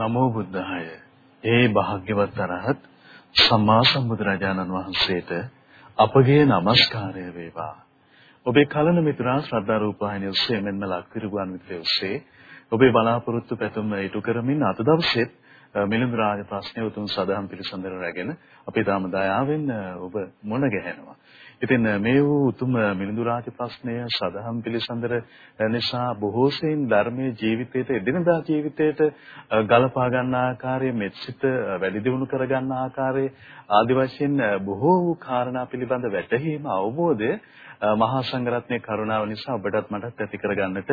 නමෝ බුද්ධාය. ඒ භාග්‍යවත් අරහත් සම්මා සම්බුදුරජාණන් වහන්සේට අපගේ নমස්කාරය වේවා. ඔබේ කලන මිතුරා ශ්‍රද්ධා රූපවාහිනිය ඔස්සේ මෙන්ම ලක්විරුගුවන් විදුලිය ඔස්සේ ඔබේ බලාපොරොත්තු පැතුම් ඉටු කරමින් අද දවසෙත් මිලිඳු රාජ ප්‍රශ්නය උතුම් සදහම් පිළිසඳර රැගෙන අපි තාම දයාවෙන් ඔබ මුණ ගැහෙනවා. ඉතින් මේ වූ උතුම් මිලිඳු රාජ ප්‍රශ්නය සදහම් පිළිසඳර නිසා බොහෝ සෙයින් ධර්මයේ ජීවිතයට එදිනදා ජීවිතයට ගලපා ගන්න ආකාරයේ මෙත්සිත වැඩි දියුණු කර ගන්න ආකාරයේ ආදි වශයෙන් බොහෝ වූ කාරණා පිළිබඳ වැටහීම අවබෝධය මහා සංඝරත්නයේ කරුණාව නිසා ඔබටත් මටත් ඇති කරගන්නට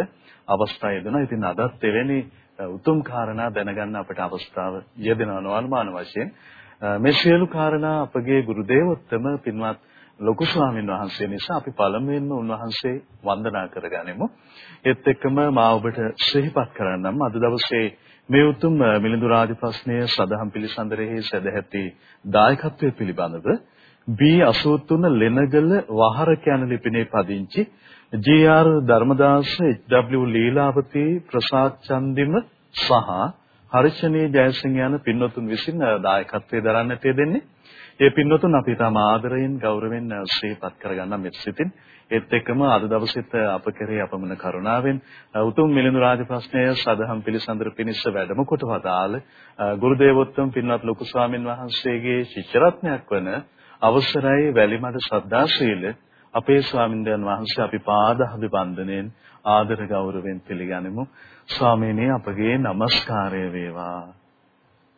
අවස්ථාව ලැබුණා. ඉතින් අදත් එවැනි උතුම් කාරණා දැනගන්න අපට අවස්ථාව යෙදෙනවා අනුමාන වශයෙන් මේ සියලු කාරණා අපගේ ගුරු දේවෝත්තම පින්වත් ලොකු ස්වාමීන් වහන්සේ නිසා අපි පළමුවෙන්ම උන්වහන්සේ වන්දනා කරගනිමු. ඒත් එක්කම මා ඔබට සිහිපත් කරන්නම් අද දවසේ මේ උතුම් මිලිඳු රාජ ප්‍රශ්නය සදහම් පිළිසඳරෙහි සදැහැති දායකත්වයේ පිළිබඳව B83 ලෙනගල වහරක යන ලිපිනේ පදිංචි G R. Dharmadasa H W. Leelawathi Prasad Chandima සහ හර්ෂණී ජයසිංහ යන පින්වතුන් විසින් දායකත්වයේ දරන්නට යෙදෙන්නේ. ඒ පින්වතුන් අපි තම ආදරයෙන් ගෞරවයෙන් ශ්‍රීපත් කරගන්න මෙත් සිතින් ඒත් එක්කම අද දවසෙත් අප කෙරේ අපමණ කරුණාවෙන් උතුම් මිලිඳු රාජ ප්‍රශ්නය සදහම් පිළිසඳර පිණිස වැඩම කොට වදාළ ගුරු දේවෝත්තම පින්වත් ලොකු ස්වාමින් වහන්සේගේ ශිෂ්‍යරත්නයක් වන අවසරයි වැලිමඩ ශ්‍රද්ධාශීල අපේ ස්වාමින්දයන් වහන්සේ අපි පාදහද වන්දනෙන් ආදර ගෞරවයෙන් පිළිගනිමු. ස්වාමීනි අපගේ নমස්කාරය වේවා.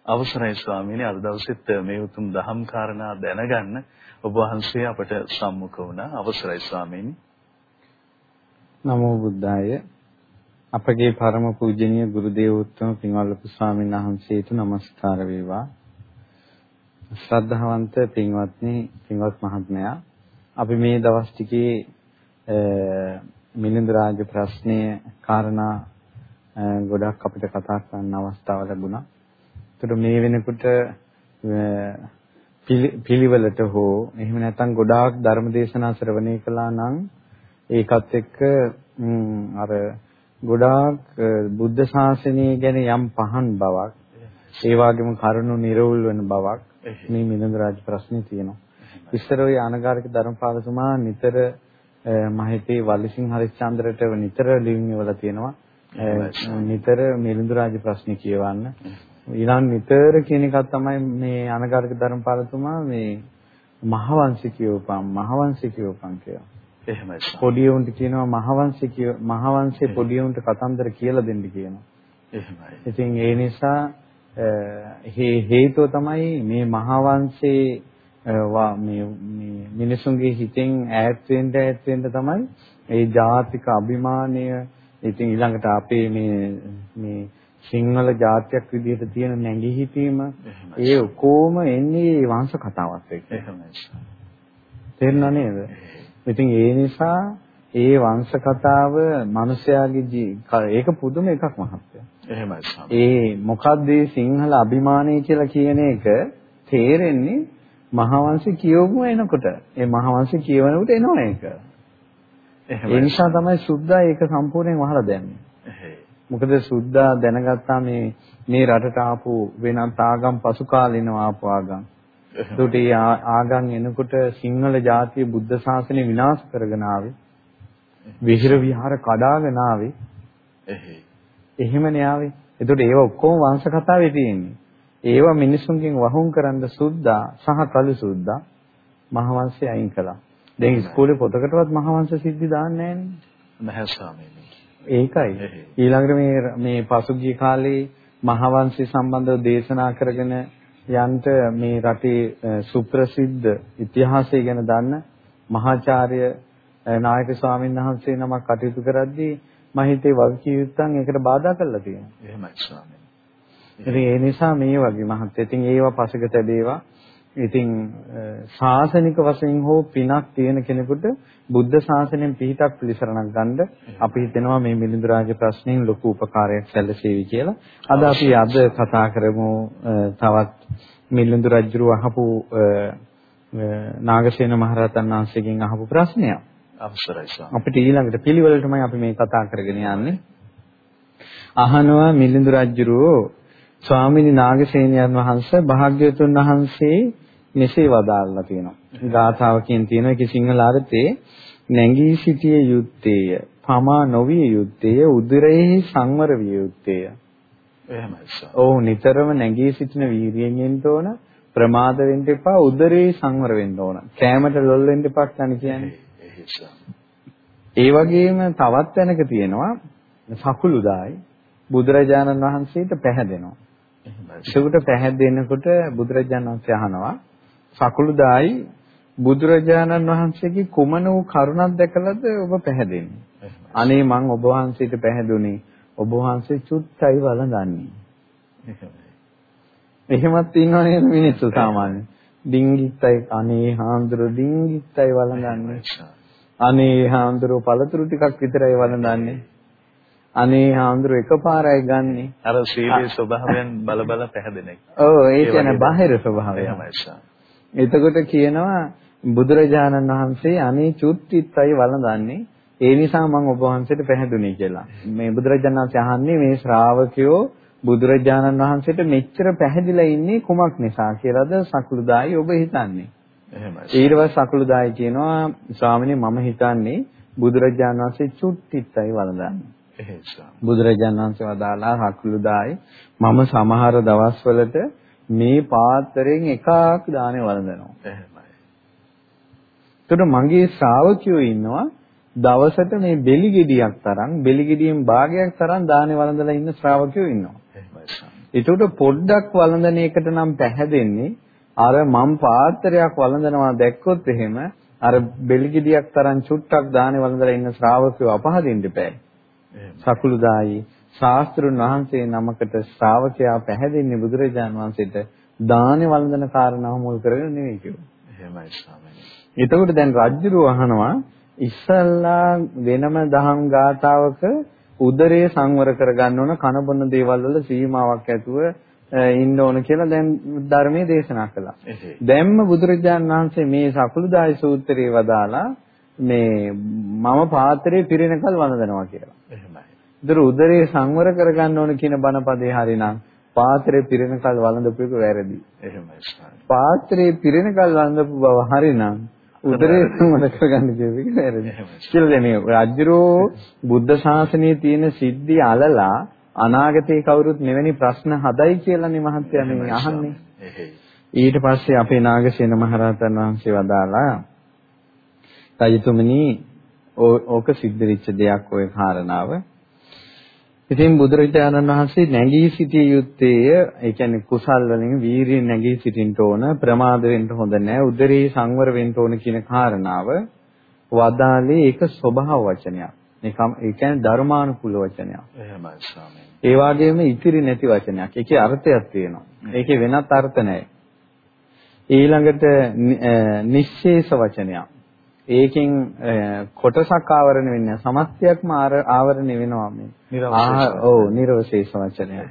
අවසරයි ස්වාමීනි අද දවසෙත් මේ උතුම් දහම් කාරණා දැනගන්න ඔබ වහන්සේ අපට සම්මුඛ වුණා. අවසරයි ස්වාමීනි. නමෝ බුද්ධාය. අපගේ ಪರම පූජනීය ගුරු දේවෝත්තම පින්වල්පු ස්වාමීන් වහන්සේට নমස්කාර වේවා. ශ්‍රද්ධාවන්ත පින්වත්නි පින්වත් මහත්මයා අපි මේ දවස් ටිකේ මිලින්ද රාජ ප්‍රශ්නය කාරණා ගොඩක් අපිට කතා කරන්න අවස්ථාව ලැබුණා. ඒතර මේ වෙනකොට පිළිවෙලට හෝ එහෙම නැත්නම් ගොඩාක් ධර්ම දේශනා ශ්‍රවණය කළා නම් ඒකත් එක්ක අර ගොඩාක් බුද්ධ ශාසනය ගැන යම් පහන් බවක් ඒ වගේම කරුණු නිර්වුල් වෙන බවක් මේ මිලින්ද රාජ ප්‍රශ්නේ තියෙනවා. ඉස්සර ওই අනගාരിക ධර්මපාලතුමා නිතර මම හිතේ වල්ලිසිංහ හරිච්චන්ද්‍රට නිතර ලියුම් ඉවලා තියෙනවා. නිතර මිලිඳු රාජ ප්‍රශ්න කියවන්න. ඊළඟ නිතර කියන එකක් තමයි මේ අනගාരിക ධර්මපාලතුමා මේ මහවංශිකියෝපම් මහවංශිකියෝපම් කියලා. එහෙමයි. පොඩි උන්ට කියනවා මහවංශිකිය මහවංශේ පොඩි උන්ට කතන්දර කියලා දෙන්න කියනවා. එහෙමයි. ඉතින් ඒ නිසා හේ හේතුව තමයි මේ මහවංශේ මේ මේ මිනිසුන්ගේ හිතෙන් ඈත් වෙන්න ඈත් වෙන්න තමයි ඒ ජාතික අභිමානය ඉතින් ඊළඟට අපේ මේ මේ සිංහල ජාතියක් විදිහට තියෙන නැගී හිටීම ඒ ඔක්කොම එන්නේ වංශ කතාවත් එක්ක. එහෙමයි. නේද? ඉතින් ඒ නිසා ඒ වංශ කතාව මිනිස්යාගේ ඒක පුදුම එකක් මහත්තයා. එහෙමයි. ඒ මොකද්ද සිංහල අභිමානය කියලා කියන එක තේරෙන්නේ මහාවංශය කියවමු එනකොට ඒ මහාවංශය කියවනකොට එනවා ඒක. ඒ නිසා තමයි සුද්ධා ඒක සම්පූර්ණයෙන් වහලා දැම්මේ. මොකද සුද්ධා දැනගත්තා මේ මේ රටට ආපු වෙනත් ආගම් පසු කාලිනව ආපු ආගම්. ඒකට ආගම් එනකොට සිංහල ජාතිය බුද්ධ ශාසනය විනාශ කරගෙන ආවේ. විහිර විහාර කඩාගෙන ආවේ. එහෙමනේ ආවේ. ඒකට ඒව ඔක්කොම වංශ කතාවේ තියෙන්නේ. ඒවා මිනිසුන්ගෙන් වහුම් කරන්න සුද්දා සහ කළු සුද්දා මහවංශය අයින් කළා. දැන් ඉස්කෝලේ පොතකටවත් මහවංශ සිද්ධි දාන්නේ නැහැ. ඒකයි. ඊළඟට මේ මේ පසුගිය කාලේ මහවංශය සම්බන්ධව දේශනා කරගෙන යන්ට මේ රටේ සුප්‍රසිද්ධ ඉතිහාසය ගැන දන්න මහාචාර්ය නායක ස්වාමීන් වහන්සේ නමක් කටයුතු කරද්දී මම හිතේ වගකීම් ඒකට බාධා කළා තියෙනවා. එහෙමයි ස්වාමීනි. ඉතින් ඒ නිසා මේ වගේ මහත්. ඉතින් ඒවා පසුක තැබේවා. ඉතින් ශාසනික වශයෙන් හෝ පිනක් තියෙන කෙනෙකුට බුද්ධ ශාසනයෙන් පිහිටක් පිළිසරණක් ගන්න අපි හිතනවා මේ මිලිඳු රාජ ප්‍රශ්නෙන් ලොකු උපකාරයක් සැලසෙවි කියලා. අද අපි අද කතා කරමු තවත් මිලිඳු රජුව අහපු නාගසේන මහරහතන් වහන්සේගෙන් අහපු ප්‍රශ්නයක්. අවසරයි ස්වාමී. අපිට ඊළඟට පිළිවෙලටමයි අපි මේ කතා කරගෙන යන්නේ. අහනවා මිලිඳු රජුරෝ ස්වාමිනී නාගසේනයන් වහන්සේ භාග්‍යවතුන් වහන්සේ මෙසේ වදාළා තියෙනවා. ගාථාවකින් තියෙන එක සිංහල අර්ථයේ නැගී සිටිය යුත්තේය. පමා නොවිය යුත්තේය. උදරයේ සංවර විය යුත්තේය. එහෙමයි. ඔව් නිතරම නැගී සිටින වීරියෙන් එන්න ඕන. ප්‍රමාද වෙන්න එපා. උදරයේ සංවර වෙන්න ඕන. කෑමට ලොල් වෙන්න එපා කියන්නේ. ඒ වගේම තවත් තැනක තියෙනවා සකුළුදායි බුදුරජාණන් වහන්සේට පැහැදෙනවා. ඒකට පැහැදෙනකොට බුදුරජාණන් වහන්සේ අහනවා සකුළුදායි බුදුරජාණන් වහන්සේගේ කුමන වූ කරුණක් දැකලාද ඔබ පැහැදෙන්නේ? අනේ මං ඔබ වහන්සේට පැහැදුනේ ඔබ වහන්සේ චුට්ටයි වළඳන්නේ. එහෙමත් ඉන්නවා නේද මිනිස්සු සාමාන්‍යයෙන්. ඩිංගිත්තයි අනේ හාමුදුරු ඩිංගිත්තයි වළඳන්නේ. අනේ හාමුදුරු පළතුරු ටිකක් විතරයි වළඳන්නේ. අනේ හාමුදුරු එකපාරයි ගන්නෙ. අර සීලේ ස්වභාවයෙන් බල බල පැහැදෙන එක. ඔව් ඒ කියන්නේ බාහිර ස්වභාවය. එතකොට කියනවා බුදුරජාණන් වහන්සේ අනේ චුට්ටිත්යි වළඳන්නේ. ඒ නිසා මම ඔබ වහන්සේට පැහැදුනේ කියලා. මේ බුදුරජාණන් වහන්සේ අහන්නේ මේ ශ්‍රාවකයෝ බුදුරජාණන් වහන්සේට මෙච්චර පැහැදිලා ඉන්නේ කුමක් නිසා කියලාද සකුළුදායි ඔබ හිතන්නේ. එහෙමයි. ඊට පස්සේ සකුළුදායි කියනවා ස්වාමිනේ මම හිතන්නේ බුදුරජාණන් වහන්සේ චුට්ටිත්යි වළඳන්නේ. බුදුරජාණන් වහන්සේ වදාලා හකුළුදායි මම සමහර දවස්වලට මේ පාත්‍රයෙන් එකක් දානේ වළඳනවා. එහෙමයි. එතකොට මගේ ශ්‍රාවකයෝ ඉන්නවා දවසට මේ බෙලි ගෙඩියක් තරම් බෙලි ගෙඩියෙන් භාගයක් තරම් දානේ වළඳලා ඉන්න ශ්‍රාවකයෝ ඉන්නවා. ඒකට පොඩ්ඩක් වළඳන එකට නම් පැහැදෙන්නේ අර මම් පාත්‍රයක් වළඳනවා දැක්කොත් එහෙම අර බෙලි ගෙඩියක් තරම් චුට්ටක් දානේ වළඳලා ඉන්න ශ්‍රාවකයෝ අපහදින්න බෑ. සකුළුදායි ශාස්ත්‍රුන් වහන්සේ නමකට ශ්‍රාවකයා පැහැදින්නේ බුදුරජාන් වහන්සේට දානි වළඳන කාරණාව මුල් කරගෙන නෙවෙයි කිව්වා. එහෙමයි ස්වාමීනි. එතකොට දැන් රජුරු අහනවා ඉස්සල්ලා වෙනම දහම් ගාතාවක උදරය සංවර කරගන්න ඕන කන බොන දේවල් වල සීමාවක් ඇතුව ඉන්න ඕන කියලා දැන් ධර්මයේ දේශනා කළා. දැන්ම බුදුරජාන් වහන්සේ මේ සකුළුදායි සූත්‍රයේ වදාලා මේ මම පාත්‍රයේ පිරෙනකල් වළඳනවා කියලා. එහෙමයි. ඒතර උදරේ සංවර කරගන්න ඕන කියන බණපදේ හරිනම් පාත්‍රයේ පිරෙනකල් වළඳපු එක වැරදි. එහෙමයි. පාත්‍රයේ පිරෙනකල් වළඳපු බව හරිනම් උදරේ සංවර කරගන්න කියන එක වැරදි. කියලා මේ රජ්ජුරෝ බුද්ධ ශාසනයේ තියෙන සිද්ධි අලලා අනාගතේ කවුරුත් මෙවැනි ප්‍රශ්න හදයි කියලානේ මහත්තයා මේ අහන්නේ. ඊට පස්සේ අපේ නාගසේන මහරහතන් වහන්සේ වදාලා රජතුමනි ඕක සිද්ධ වෙච්ච දෙයක් ওই කාරණාව. ඉතින් බුදුරජාණන් වහන්සේ නැගී සිටිය යුත්තේය ඒ කියන්නේ කුසල් වලින් වීරිය නැගී සිටින්න ඕන ප්‍රමාද වෙන්න හොඳ නැහැ උදරේ සංවර වෙන්න ඕන කියන කාරණාව වදාලේ ඒක ස්වභාව වචනයක්. නිකම් ඒ කියන්නේ ධර්මානුකූල වචනයක්. එහෙමයි ස්වාමීනි. ඒ වගේම ඉතිරි නැති වචනයක්. ඒකේ අර්ථයක් තියෙනවා. ඒකේ වෙනත් අර්ථ නැහැ. ඊළඟට නිශ්ශේෂ වචනයක්. ඒකෙන් කොටසක් ආවරණය වෙන්නේ සමස්තයක්ම ආවරණය වෙනවා මේ. ඔව් නිර්වශේෂ වචනය.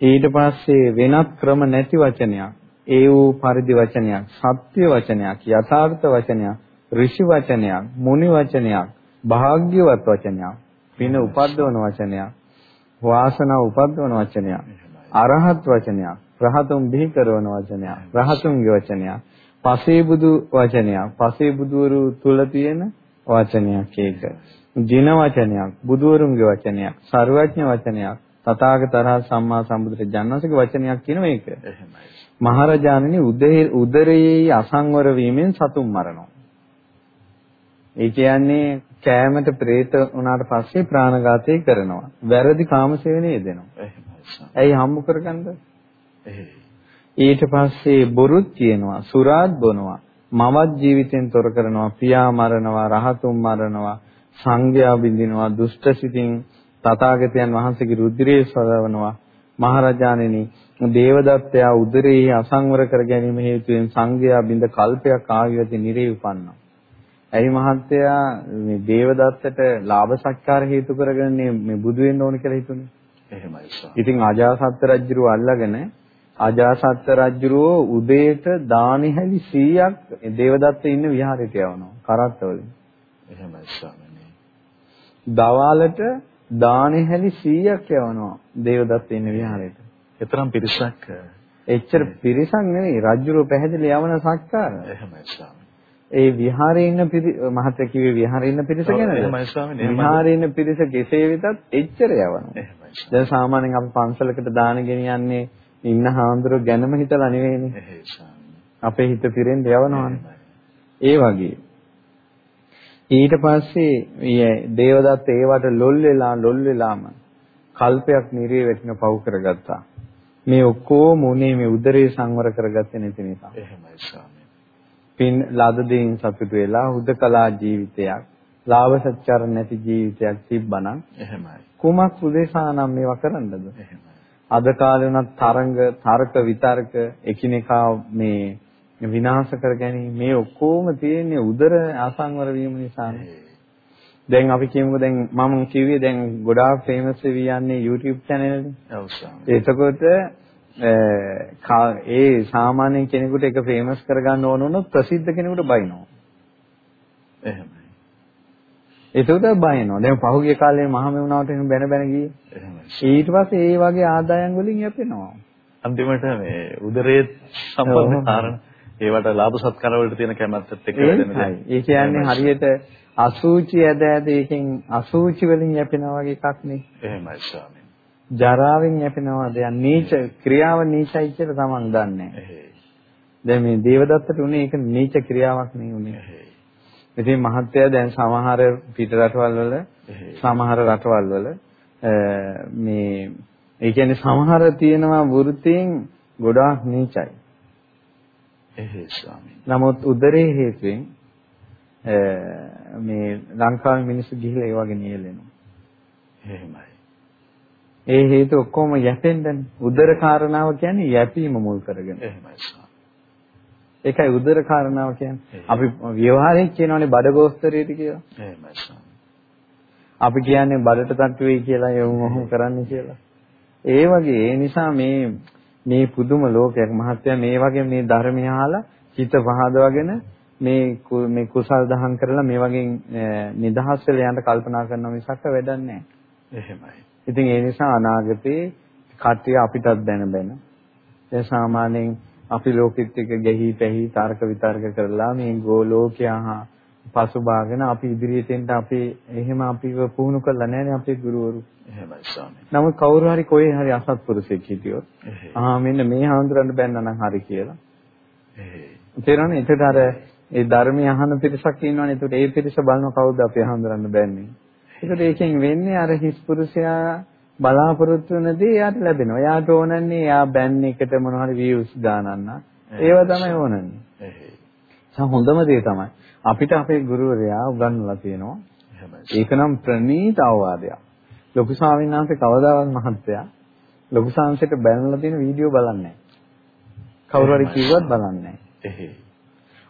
ඊට පස්සේ වෙනත් ක්‍රම නැති වචනයක්. ඒ වූ පරිදි වචනයක්, සත්‍ය වචනයක්, යථාර්ථ වචනයක්, ඍෂි වචනයක්, මුනි වචනයක්, භාග්‍යවත් වචනයක්, පින උපද්දවන වචනයක්, වාසනාව උපද්දවන වචනයක්, අරහත් වචනයක්, රහතුන් බිහි කරන වචනයක්, රහතුන්ගේ වචනයක්, පසේබුදු වචනයක්. පසේබුදුවරු තුල තියෙන වචනයක් ඒක. ජින වචනයක්, බුදුවරුන්ගේ වචනයක්, ਸਰවඥ වචනයක්, තථාගතරහ සම්මා සම්බුදුරජාණන්සේගේ වචනයක් කියන මේක. එහෙමයි. මහරජාණනි උදරයේ අසංවර වීමෙන් සතුන් මරනවා. ඒ කියන්නේ කෑමට ප්‍රේත වුණාට පස්සේ ප්‍රාණඝාතය කරනවා. වැරදි කාමසේවනයේ යෙදෙනවා. එහෙමයි. ඇයි හම්බ කරගන්නද? එහෙයි. ඊට පස්සේ බොරුත් කියනවා සුරාත් බොනවා මවත් ජීවිතෙන් තොර කරනවා පියා මරනවා රහතුන් මරනවා සංඝයා බින්දිනවා දුෂ්ට සිතින් තථාගතයන් වහන්සේගේ රුධිරයේ ස්වරවනවා මහරජාණෙනි දේවදත්තයා උදරයේ අසංවර කර ගැනීම හේතුවෙන් සංඝයා බින්ද කල්පයක් ආයුවති නිරේ උපන්නා. ඇයි මහත්තයා මේ දේවදත්තට ලාභ සත්කාර හේතු කරගෙන මේ බුදු වෙන්න ඕන කියලා හිතුනේ? එහෙමයි සර්. ඉතින් අජාසත් රජුව අල්ලගෙන අජාසත් රජුරෝ උදේට දානිහැලි 100ක් දේවදත්ත ඉන්න විහාරයට යවනවා කරත්තවලින්. එහෙමයි ස්වාමීනි. දවාලට දානිහැලි 100ක් යවනවා දේවදත්ත ඉන්න විහාරයට. ඒතරම් පිරිසක් එච්චර පිරිසක් නෙවෙයි රජුරෝ පැහැදිලි යවන සක්කාර. එහෙමයි ස්වාමී. ඒ විහාරේ ඉන්න මහත්ය කිව්වේ විහාරේ ඉන්න පිරිස ගැනද? එහෙමයි ස්වාමී. විහාරේ ඉන්න පිරිස කෙසේ වෙතත් එච්චර යවනවා. එහෙමයි. දැන් සාමාන්‍යයෙන් අපි පන්සලකට දාන ගෙනියන්නේ ඉන්න හාමුදුරුවෝ ගැනම හිතලා නෙවෙයිනේ. අපේ හිත පිරෙන්න යවනවානේ. ඒ වගේ. ඊට පස්සේ මේ දේවදත්ත ඒවට ලොල් වෙලා ලොල් වෙලාම කල්පයක් නිරේ වැටෙන පව් කරගත්තා. මේ ඔක්කොම උනේ මේ උදරේ සංවර කරගත්තේ නැති නිසා. එහෙමයි ස්වාමී. පින් ලද දෙයින් සතුටු වෙලා හුදකලා ජීවිතයක්, ලාභ සත්‍චර නැති ජීවිතයක් තිබ්බනම් එහෙමයි. කුමක් උදෙසා නම් මේවා කරන්නද? එහෙමයි. අද කාලේ උනත් තරංග, තර්ක, විතර්ක එකිනෙකා මේ විනාශ කර ගැනීම මේ ඔක්කොම තියෙන්නේ උදර අසංවර වීම නිසානේ. දැන් අපි කියමුකෝ දැන් මම කිව්වේ දැන් ගොඩාක් ෆේමස් වෙවි යන්නේ YouTube channel එකනේ. ඔව් ස්වාමී. එතකොට ඒ සාමාන්‍ය කෙනෙකුට ඒක ෆේමස් කරගන්න ඕන වුණොත් ප්‍රසිද්ධ කෙනෙකුට බයිනවා. එහෙමයි. එතකොට බයිනවා. දැන් පහුගිය කාලේ මහමෙවුනාවට එහෙම බැන බැන ගියේ. ඊට පස්සේ ඒ වගේ ආදායම් වලින් යැපෙනවා. අන්තිමට මේ උදරයේ සම්බන්ධ කාරණා ඒවට ලාභ සත්කාර වලට තියෙන කැමැත්තත් එක්ක වැඩෙන දේ. ඒ කියන්නේ හරියට අසූචි ඇද ඇද ඒකෙන් අසූචි වලින් යැපෙනා වගේ එකක් නේ. එහෙමයි ස්වාමීන්. ජරාවෙන් යැපෙනවා දෙයක් නීච ක්‍රියාව නීචයි කියලා තමන් දන්නේ. දැන් මේ දේවදත්තට උනේ ඒක නීච ක්‍රියාවක් නේ උනේ. ඉතින් මහත්තයා දැන් සමහර පිට රටවල් වල සමහර රටවල් වල මේ ඒ කියන්නේ සමහර තියෙනවා වෘත්තීන් ගොඩාක් නීචයි. එහෙයි ස්වාමීන්. නමුත් උදරේ හේතුවෙන් මේ ලංකාවේ මිනිස්සු ගිහිල්ලා ඒ වගේ නියැලෙනවා. එහෙමයි. ඒ හේතු ඔක්කොම යැපෙන්නනේ. උදර කාරණාව කියන්නේ යැපීම මුල් කරගෙන. එහෙමයි ස්වාමී. ඒකයි උදර කාරණාව කියන්නේ. අපි ව්‍යවහාරයෙන් කියනවානේ බඩගෝස්තරයට කියලා. එහෙමයි. අපි කියන්නේ බඩට තට්ටු වෙයි කියලා යොමු මොහොම කරන්න කියලා. ඒ වගේ ඒ නිසා මේ මේ පුදුම ලෝකයක් මහත්ය මේ වගේ මේ ධර්මය අහලා හිත පහදවගෙන මේ මේ කුසල් දහම් කරලා මේ වගේ නිදහස් වෙලා යන්න කල්පනා කරනවා මිසක් වැඩක් නැහැ. එහෙමයි. ඉතින් ඒ නිසා අනාගතේ කට්ටිය අපිටත් දැන බැන දැන් සාමාන්‍යයෙන් අපි ලෝකෙත් එක්ක ගැහි පැහි තර්ක විතර්ක කරලා මේ ගෝලෝකයා පසුබාගෙන අපි ඉදිරියට එන්න අපි එහෙම අපිව පුහුණු කරලා නැහැනේ අපේ ගුරුවරු. එහෙමයි ස්වාමී. නමුත් කවුරු හරි කොහේ හරි අසත්පුරුෂෙක් හිටියොත් ආ මෙන්න මේ හාමුදුරන්ට බැන්න නම් හරි කියලා. තේරෙනවනේ එතකොට අර ඒ ධර්මය අහන පිරිසක් ඉන්නවනේ එතකොට ඒ පිරිස බලන කවුද අපි හාමුදුරන්ට බැන්නේ. ඒකට ඒකෙන් වෙන්නේ අර හිස් පුරුෂයා බලාපොරොත්තු වෙන දේ එයාට ලැබෙනවා. එයාට ඕනන්නේ එයා බෑන් එකට මොන හරි views දානන්න. ඒව තමයි ඕනන්නේ. ඒ හොඳම දේ තමයි. අපිට අපේ ගුරුවරයා උගන්වලා තියෙනවා. ඒක නම් ප්‍රණීත අවවාදයක්. ලොකු ස්වාමීන් වහන්සේ කවදාවත් මහත්තයා ලොකු සාංශයට බැනලා තියෙන වීඩියෝ බලන්නේ කවුරු හරි කිව්වත් බලන්නේ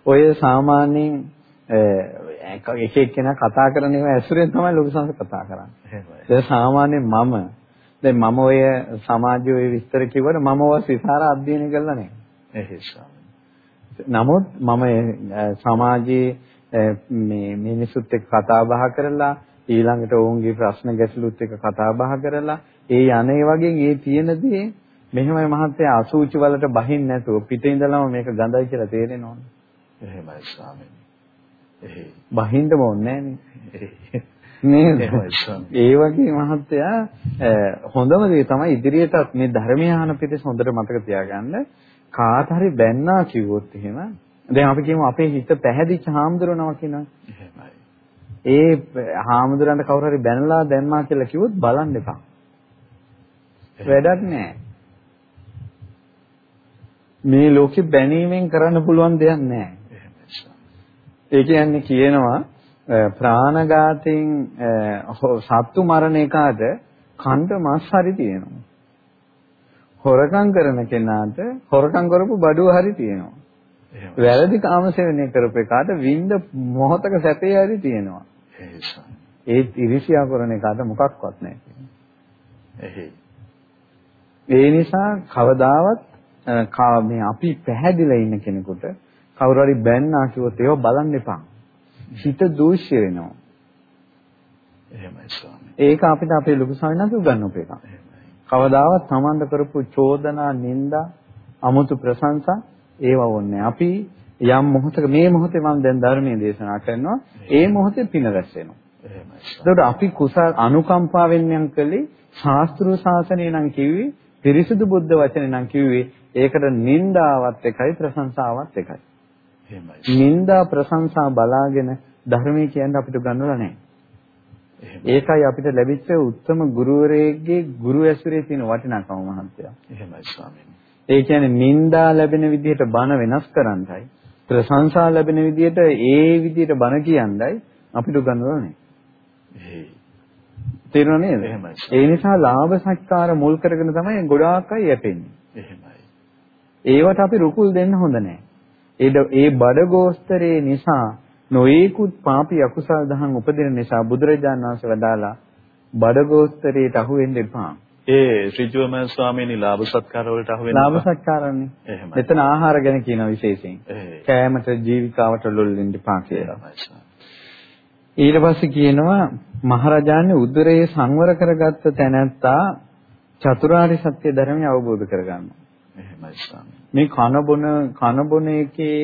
ඔය සාමාන්‍යයෙන් එක එක්කෙනා කතා කරන ඒවා ඇසුරෙන් තමයි ලොකු සංස කතා කරන්නේ. දැන් සාමාන්‍යයෙන් මම දැන් මම ඔය සමාජයේ ඔය විස්තර කිව්වට මම ඔය සිතාර අධ්‍යයනය කළා නෑ. නමුත් මම සමාජයේ මේ මිනිසුත් එක්ක කතා බහ කරලා ඊළඟට ඔවුන්ගේ ප්‍රශ්න ගැටලුත් එක්ක කතා බහ කරලා ඒ යන්නේ වගේ ඒ තියෙන දේ මෙහෙමයි මහත්තයා අසූචි වලට බහින්න නැතුව පිටින් ඉඳලම මේක ගඳයි කියලා තේරෙනවනේ. එහෙමයි ස්වාමීනි. බහින්න ඕනේ නේද? ඒ වගේ මහත්තයා හොඳම දේ තමයි ඉදිරියටත් මේ ධර්මය අහන පිටේ හොඳට මතක තියාගන්න කාට හරි බැන්නා කිව්වොත් එහෙම දැන් අපි කියමු අපේ හිත පැහැදිච්ච හාමුදුරනවා කියනවා. ඒ හාමුදුරන්ට කවුරු හරි බැනලා දැම්මා කියලා කිව්වොත් බලන්න එපා. වැඩක් නැහැ. මේ ලෝකෙ බැනීමෙන් කරන්න පුළුවන් දෙයක් නැහැ. ඒ කියන්නේ කියනවා ප්‍රාණඝාතයෙන් සත්තු මරණ එකාට කණ්ඩ මස් හරි තියෙනවා. හොරකම් කරන කෙනාට හොරකම් කරපු බඩුව හරි තියෙනවා. වැරදි කාමසේවනය කරපු එකාට විඳ මොහතක සැපේ හරි තියෙනවා. ඒ ඉරිසියා කරන එකාට මොකක්වත් නැහැ. ඒ නිසා කවදාවත් මේ අපි පැහැදිලා ඉන්න කෙනෙකුට කවුරු හරි බැන්නා කිව්වොත් ඒව බලන්න එපා. හිත දූෂ්‍ය වෙනවා. එහෙමයි ස්වාමී. ඒක අපිට අපේ ලොකු ස්වාමීන් වහන්සේ උගන්වපු එකක්. කවදාවත් තමන්ට කරපු චෝදනා, නිନ୍ଦා, අමුතු ප්‍රශංසා ඒව වොන්නේ. අපි යම් මොහොතක මේ මොහොතේ මම දැන් ධර්මයේ දේශනා කරනවා. ඒ මොහොතේ පින රැස් වෙනවා. එතකොට අපි කුසල අනුකම්පාවෙන් යම් කළේ ශාස්ත්‍රීය ශාසනය නම් කිව්වේ පිරිසිදු බුද්ධ වචනේ නම් කිව්වේ ඒකට නින්දාවත් එකයි ප්‍රශංසාවත් එකයි. එහෙමයි. නින්දා ප්‍රශංසා බලාගෙන ධර්මයේ කියන්නේ අපිට ගන්නවලා නැහැ. ඒකයි අපිට ලැබිච්ච උත්තම ගුරුවරයෙක්ගේ ගුරු ඇසුරේ තියෙන වටිනාකම මහත්තයා. එහෙමයි ස්වාමීනි. ඒ කියන්නේ නින්දා ලැබෙන විදිහට බණ වෙනස් කරන්නයි ප්‍රශංසා ලැබෙන විදිහට ඒ විදිහට බණ කියන්නයි අපිට උගන්වන්නේ. තේරුණා නේද? එහෙමයි. ඒ නිසා ලාභ සත්කාර මුල් කරගෙන තමයි ගොඩාක් අය යැපෙන්නේ. එහෙමයි. ඒවට අපි රුකුල් දෙන්න හොඳ නැහැ. ඒ ඒ බඩගෝස්තරේ නිසා නොයේකුත් පාපී අකුසල් දහම් උපදින නිසා බුදුරජාණන් වහන්සේ වදාලා බඩගෝස්තරයට අහු වෙන්න එපා. ඒ ඍජුවම ස්වාමීනි ලාභ සත්කාර වලට අහු වෙනවා. ලාභ සත්කාරන්නේ. එහෙමයි. මෙතන ආහාර ගැන කියන විශේෂයෙන්. කෑමට ජීවිකාවට ලොල් වෙන්න එපා කියලා. ඊට පස්සේ කියනවා මහරජාණන් උදරයේ සංවර කරගත්ත තැනැත්තා චතුරාර්ය සත්‍ය ධර්මය අවබෝධ කරගන්නවා. එහෙමයි ස්වාමී. මේ කන බොන කන බොන එකේ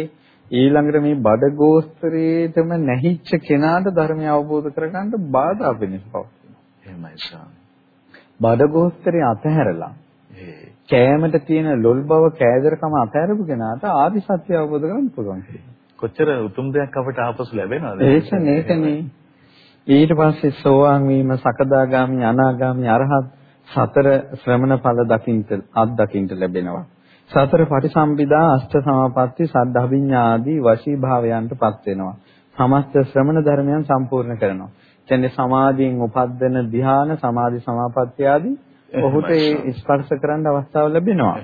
ඊළඟට මේ බඩගෝස්තරේටම නැහිච්ච කෙනාට ධර්මය අවබෝධ කරගන්න බාධා වෙනස් පවතිනවා. එහෙමයි ස්වාමී. බඩගෝස්තරේ අතහැරලා කෑමට තියෙන ලොල් බව කෑදරකම අතහැරපු කෙනාට ආදි සත්‍ය අවබෝධ කරගන්න පුළුවන්. කොච්චර උතුම් දෙයක් අපට ආපසු ලැබෙනවද? ඒකනේ ඒකනේ. ඊට පස්සේ සෝවාන් වීම, සකදාගාමි, අනාගාමි, අරහත් සතර ශ්‍රමණ ඵල දකින්ට අත් දකින්ට ලැබෙනවා. සතර පටිසම්භිදා අෂ්ට සමාපatti සද්ධාභිඥා ආදී වශී භාවයන්ටපත් වෙනවා. සමස්ත ශ්‍රමණ ධර්මයන් සම්පූර්ණ කරනවා. කියන්නේ සමාධියෙන් උපද්දන ධ්‍යාන සමාධි සමාපatti ආදී ඔහුට ඒ ස්පර්ශ කරන්න අවස්ථාව ලැබෙනවා.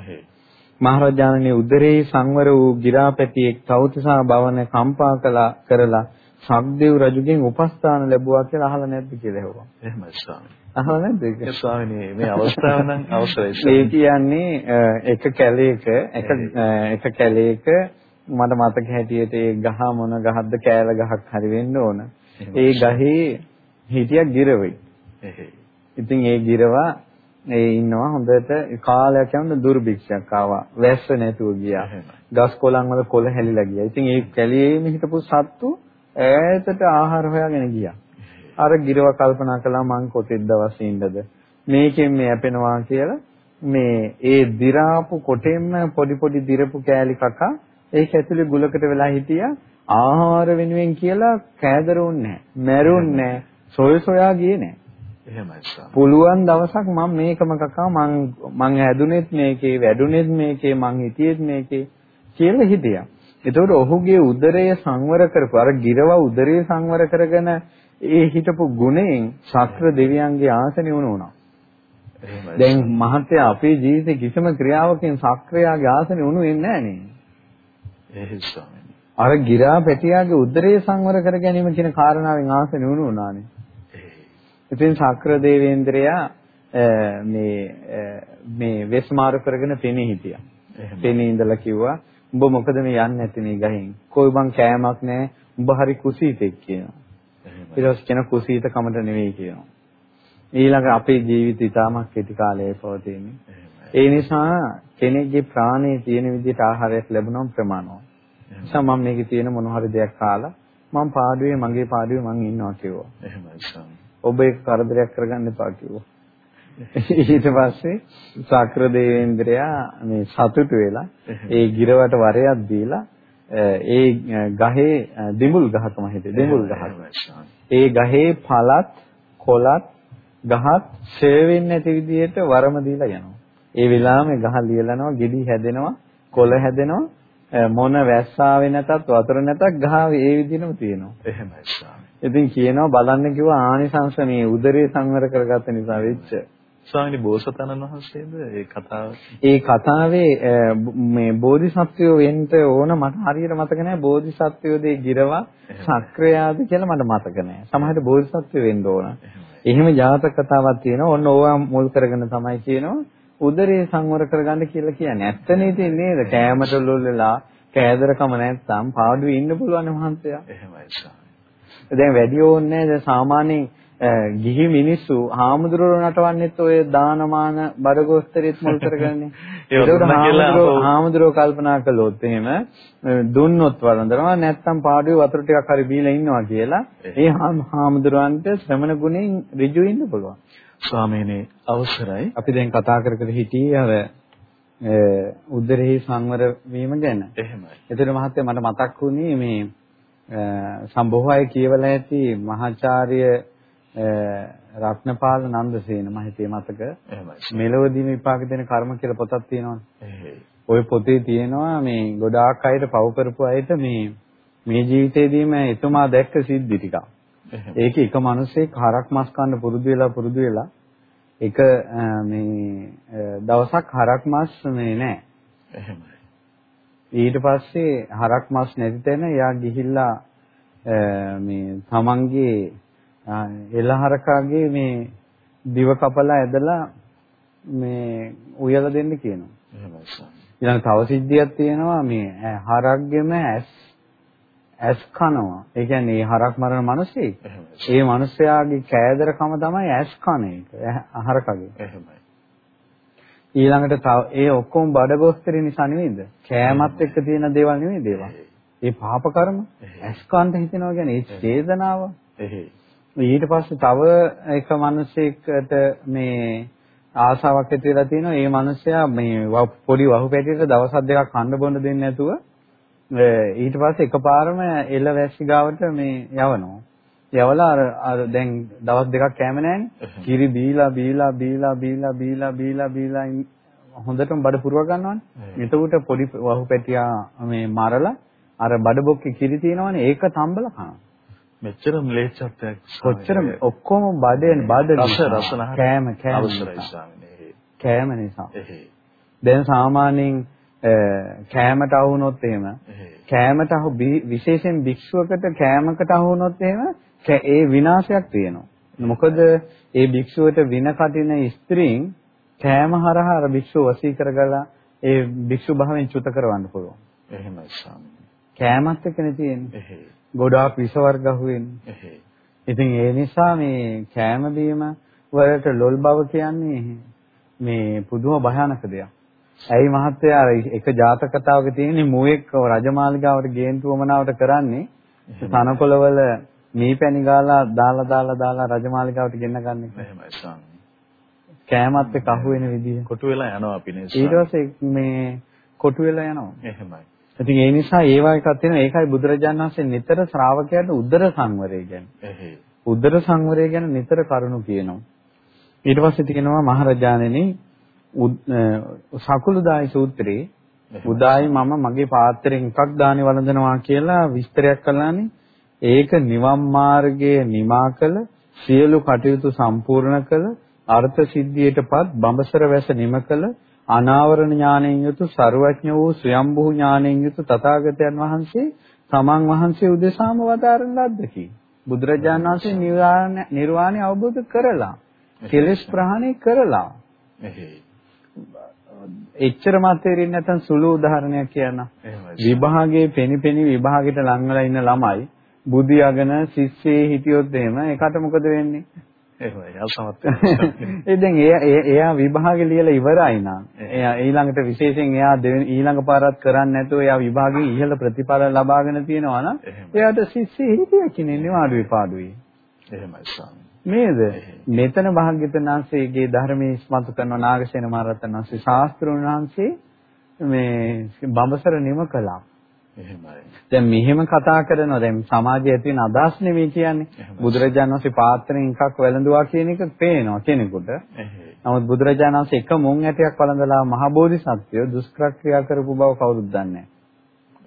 මහරජාණන්ගේ උදරේ සංවර වූ ගිරාපැටියෙක් තවතිසා භවන කම්පා කළා කරලා සක්දේව් රජුගෙන් උපස්ථාන ලැබුවා කියලා අහලා නැද්ද කියලා ඇහුවා. එහෙමයි ස්වාමී. අහලා නැද්ද ඒක? ස්වාමීනි මේ අවස්ථාව නම් අවසරයි. ඒ කියන්නේ එක කැලේක එක එක කැලේක මට මතක හැටියට ඒ ගහ මොන ගහක්ද කෑල ගහක් හරි වෙන්න ඕන. ඒ ගහේ හිටියක් ගිරවෙයි. ඉතින් ඒ ගිරවා ඒ ඉන්නවා හොඳට කාලයක් යනකොට දුර්භික්ෂයක් ආවා. වැස්ස නැතුව ගියා. ගස් කොළන් වල කොළ හැලිලා ගියා. ඉතින් ඒ කැලියේම හිටපු සත්තු ඈතට ආහාර හොයාගෙන ගියා. අර ගිරව කල්පනා කළා මං කොතෙක් දවස් ඉන්නද මේකෙන් මේ ඇපෙනවා කියලා මේ ඒ දි รา පු කොටෙන්ම පොඩි පොඩි දිරපු කෑලි කකා ඒක ඇතුලේ ගුලකට වෙලා හිටියා ආහාර වෙනුවෙන් කියලා කෑදරුන්නේ නැහැ. මැරුන්නේ නැහැ. සොය සොයා ගියේ නැහැ. එහෙමයි සර්. පුළුවන් දවසක් මම මේකම කකා මං මං හැදුනෙත් මේකේ වැඩුනෙත් මේකේ මං හිටියෙත් මේකේ කියලා හිටියා. එතකොට ඔහුගේ උදරය සංවර කරපු අර ගිරව උදරය සංවර කරගෙන ඒ හිටපු ගුණයෙන් ශාස්ත්‍ර දෙවියන්ගේ ආසනෙ වුණා. දැන් මහත්ය අපේ ජීවිතේ කිසිම ක්‍රියාවකින් සක්‍රියාගේ ආසනෙ වුණු නැහැ. අර ගිරා පැටියාගේ උදරය සංවර කර ගැනීම කියන කාරණාවෙන් ආසනෙ වුණු උනානේ. ඉතින් ශක්‍ර දේවේන්ද්‍රයා මේ මේ වෙස්මාරු කරගෙන පෙනී හිටියා. පෙනී ඉඳලා කිව්වා උඹ මොකද මේ යන්නේ නැති මේ ගහෙන්? කොයි බං කෑමක් නැහැ. උඹ හරි කුසීතෙක් කියනවා. ඊට පස්සේ කියන කුසීත කමට නෙවෙයි කියනවා. ඊළඟ අපේ ජීවිත ඉතාමත් කෙටි කාලයයි පවතින්නේ. ඒ නිසා කෙනෙක්ගේ ප්‍රාණයේ තියෙන විදිහට ආහාරයක් ලැබුණොත් ප්‍රමාණවත්. නිසා මම මේකේ තියෙන මොන හරි දෙයක් කාලා මම පාඩුවේ මගේ පාඩුවේ මං ඉන්නවා කිව්වා. එහෙමයි. ඔබ ඒක කරදරයක් කරගන්න එපා කිව්වා. ඊට පස්සේ සක්‍ර දේවේන්ද්‍රයා මේ සතුටු වෙලා ඒ ගිරවට වරයක් දීලා ඒ ගහේ දිඹුල් ගහ තමයි හිතේ දිඹුල් ගහ. ඒ ගහේ පළත් කොළත් ගහත් ෂේ වෙන්නේ නැති විදිහට වරම දීලා යනවා. ඒ වෙලාවෙම ගහ ලියලනවා, ගෙඩි හැදෙනවා, කොළ හැදෙනවා, මොන වැස්සාවේ නැතත් වතුර නැතත් ගහ ඒ විදිහටම තියෙනවා. එහෙමයි ස්වාමී. ඉතින් කියනවා බලන්න කිව්වා ආනිසංශ මේ උදරේ සංවර කරගත්ත නිසා වෙච්ච. ස්වාමීනි බෝසතාණන් වහන්සේද ඒ කතාව? ඒ කතාවේ මේ බෝධිසත්වයෝ වෙන්න ඕන මට හරියට මතක නැහැ බෝධිසත්වයෝ දෙය ගිරවා සක්‍රයාද කියලා මට මතක නැහැ. සමහරට බෝධිසත්වයෝ වෙන්න ඕන. එහෙම ජාතක කතාවක් තියෙනවා. ඔන්න ඕවා මුල් කරගෙන තමයි කියනවා උදරේ සංවර කරගන්න කියලා කියන්නේ. ඇත්තනේ ඉතින් නේද? කෑමට ලොල්ලලා කෑදරකම නැත්තම් පාඩුවේ ඉන්න පුළුවන් මහන්තයා. එහෙමයි. දැන් වැඩි ඕනේ නැහැ. දැන් සාමාන්‍යයෙන් ගිහි මිනිස්සු හාමුදුරුවෝ නටවන්නෙත් ඔය දානමාන බඩගෝස්තරෙත් මුල් කරගන්නේ. ඒකට හාමුදුරුවෝ කල්පනා කළොත් එහෙම දුන්නොත් වළඳනවා නැත්නම් පාඩුවේ වතුර ටිකක් හරි බීලා ඉන්නවා කියලා ඒ හාමුදුරුවන්ට ශ්‍රමණ ගුණෙන් ඍජු ඉන්න පුළුවන්. ස්වාමීනි අවසරයි. අපි දැන් කතා කර කර හිටියේ අර උදරෙහි සංවර වීම ගැන. එහෙමයි. ඒතර මහත්තයා මට මතක් වුණේ මේ සම්බෝහය කියවලා ඇති මහාචාර්ය රත්නපාල නන්දසේන මම හිතේ මතක මෙලොවදීම විපාක දෙන කර්ම කියලා පොතක් තියෙනවානේ. ওই පොතේ තියෙනවා මේ ගොඩාක් අයට පව කරපු අයට මේ මේ ජීවිතේදීම එතුමා දැක්ක සිද්ධි ටිකක්. ඒකේ එක මිනිහෙක් හරක් මස් කන්න පුරුදු වෙලා පුරුදු වෙලා එක මේ දවසක් හරක් මස් මේ නැහැ. එහෙමයි. ඊට පස්සේ හරක් මස් නැති තැන එයා ගිහිල්ලා මේ තමන්ගේ එළහරකාගේ මේ දිව කපලා ඇදලා මේ උයලා දෙන්න කියනවා. එහෙමයි. ඊළඟ තව සිද්ධියක් තියෙනවා මේ හරක්ගෙම ඇස් ඇස් කනවා. ඒ කියන්නේ හරක් මරන මිනිස්සෙක්. ඒ මිනිස්යාගේ කෑදරකම තමයි ඇස් කන එක. හරකගේ. එහෙමයි. ඊළඟට තව ඒ ඔක්කොම බඩගොස්තරේ නිසා නෙවෙයිද? කෑමත් එක්ක තියෙන දේවල් නෙවෙයි දේවල්. ඒ පාප කර්ම ඇස් කන්ට හිතෙනවා කියන්නේ ඒ චේතනාව. එහෙයි. ඊට පස්සේ තව එක මිනිසෙක්ට මේ ආසාවක් ඇති වෙලා තියෙනවා. ඒ මිනිසයා මේ පොඩි වහු පැටියට දවස් දෙකක් කන්න බොන්න දෙන්නේ නැතුව ඊට පස්සේ එකපාරම එළ වැස්සි ගාවට මේ යවනවා. යවලා අර අර දැන් දවස් දෙකක් කෑම නැහැනේ. කිරි බීලා බීලා බීලා බීලා බීලා බීලා බීලා හොඳටම බඩ පුරව ගන්නවානේ. එතකොට පොඩි වහු පැටියා මේ මරලා අර බඩ බොක්කේ කිරි තියෙනවනේ ඒක තම්බලා කනවා. මෙච්චර ම්ලේච්ඡත්වයක් කොච්චර ඔක්කොම බඩේ බඩ රස රස කෑම කෑම අවසරයි ස්වාමීනි කෑම නිසා. දැන් සාමාන්‍යයෙන් කෑමට අහු වුණොත් එහෙම කෑමට අහු විශේෂයෙන් භික්ෂුවකට කෑමකට අහු වුණොත් එහෙම ඒ විනාශයක් තියෙනවා. මොකද ඒ භික්ෂුවට වින කටින ස්ත්‍රීන් කෑම හරහා අර භික්ෂුව වසී කරගලා ඒ භික්ෂු භාවයෙන් චුත කරවන්න පුළුවන්. එහෙමයි ස්වාමීනි. කෑමත් එක්කනේ තියෙන්නේ ගොඩාක් විස වර්ග අහුවෙන්නේ. ඉතින් ඒ නිසා මේ කෑම බීම වලට ලොල් බව කියන්නේ මේ පුදුම භයානක දෙයක්. ඇයි මහත්තයා එක ජාතක කතාවක තියෙන මුවෙක් රජමාලිගාවට ගේන්තු වමනාවට කරන්නේ තනකොළවල මීපැණි ගාලා දාලා දාලා දාලා රජමාලිගාවට ගෙන්න ගන්න එක. එහෙමයි ස්වාමී. කෑමත් එක්ක අහු වෙන විදිය. කොටු වෙලා යනවා අපි නේ. ඊට පස්සේ මේ කොටු වෙලා යනවා. එහෙමයි. ඉතින් ඒ නිසා ඒවා එකක් තියෙනවා. ඒකයි බුදුරජාණන් වහන්සේ නිතර ශ්‍රාවකයාට උදර සංවරය ගැන. උදර සංවරය ගැන නිතර කරුණු කියනවා. ඊට පස්සේ තියෙනවා මහරජාණෙනි සකුළුදායි සූත්‍රයේ උදායි මම මගේ පාත්‍රයෙන් එකක් දානි වළඳනවා කියලා විස්තරයක් කළානේ. ඒක නිවන් මාර්ගයේ නිමා කළ සියලු කටයුතු සම්පූර්ණ කළ අර්ථ සිද්ධියටපත් බඹසර වැස නිම කළ අනාවරණ ඥාණයෙන් යුතු ਸਰවඥ වූ ස්වයම්බුහු ඥාණයෙන් යුතු තථාගතයන් වහන්සේ තමන් වහන්සේ උදෙසාම වදාරන ලද්දකි. බුදුරජාණන් වහන්සේ නිර්වාණය අවබෝධ කරලා කෙලෙස් ප්‍රහාණය කරලා එච්චර මාතේරින් නැත්නම් සුළු උදාහරණයක් කියන්න. විභාගයේ පෙනි පෙනි විභාගෙට ලං වෙලා ඉන්න ළමයි බුදියාගෙන ශිෂ්‍යයේ හිටියොත් එහෙම ඒකට මොකද වෙන්නේ? ඒ දැන් එයා විභාගෙ ලියලා ඉවරයි නා. එයා ඊළඟට විශේෂයෙන් එයා ඊළඟ පාරත් කරන්නේ නැතුව එයා විභාගයේ ඉහළ ප්‍රතිඵල ලබාගෙන තියෙනවා නම් එයාට සිස්සි හිතිය කියන්නේ නිවාඩුවේ පාඩුවේ. එහෙමයි ස්වාමී. නේද? මෙතන භාග්‍යවතුන්වහන්සේගේ ධර්මයේ ඉස්මතු කරන නාගසේන මහරහතන් වහන්සේ ශාස්ත්‍රුන් වහන්සේ මේ බඹසර නිම කළා. එහෙමයි. දැන් මෙහෙම කතා කරනවා දැන් සමාජයේ ඇති වෙන අදහස් නෙමෙයි කියන්නේ. බුදුරජාණන් වහන්සේ පාත්‍රයෙන් එකක් වැළඳුවා කියන එක පේනවා කෙනෙකුට. නමුත් බුදුරජාණන් වහන්සේ එක මුං ඇටයක් වළඳලා මහ බෝධිසත්වය දුෂ්කරක්‍රියා කරපු බව කවුරුත් දන්නේ නැහැ.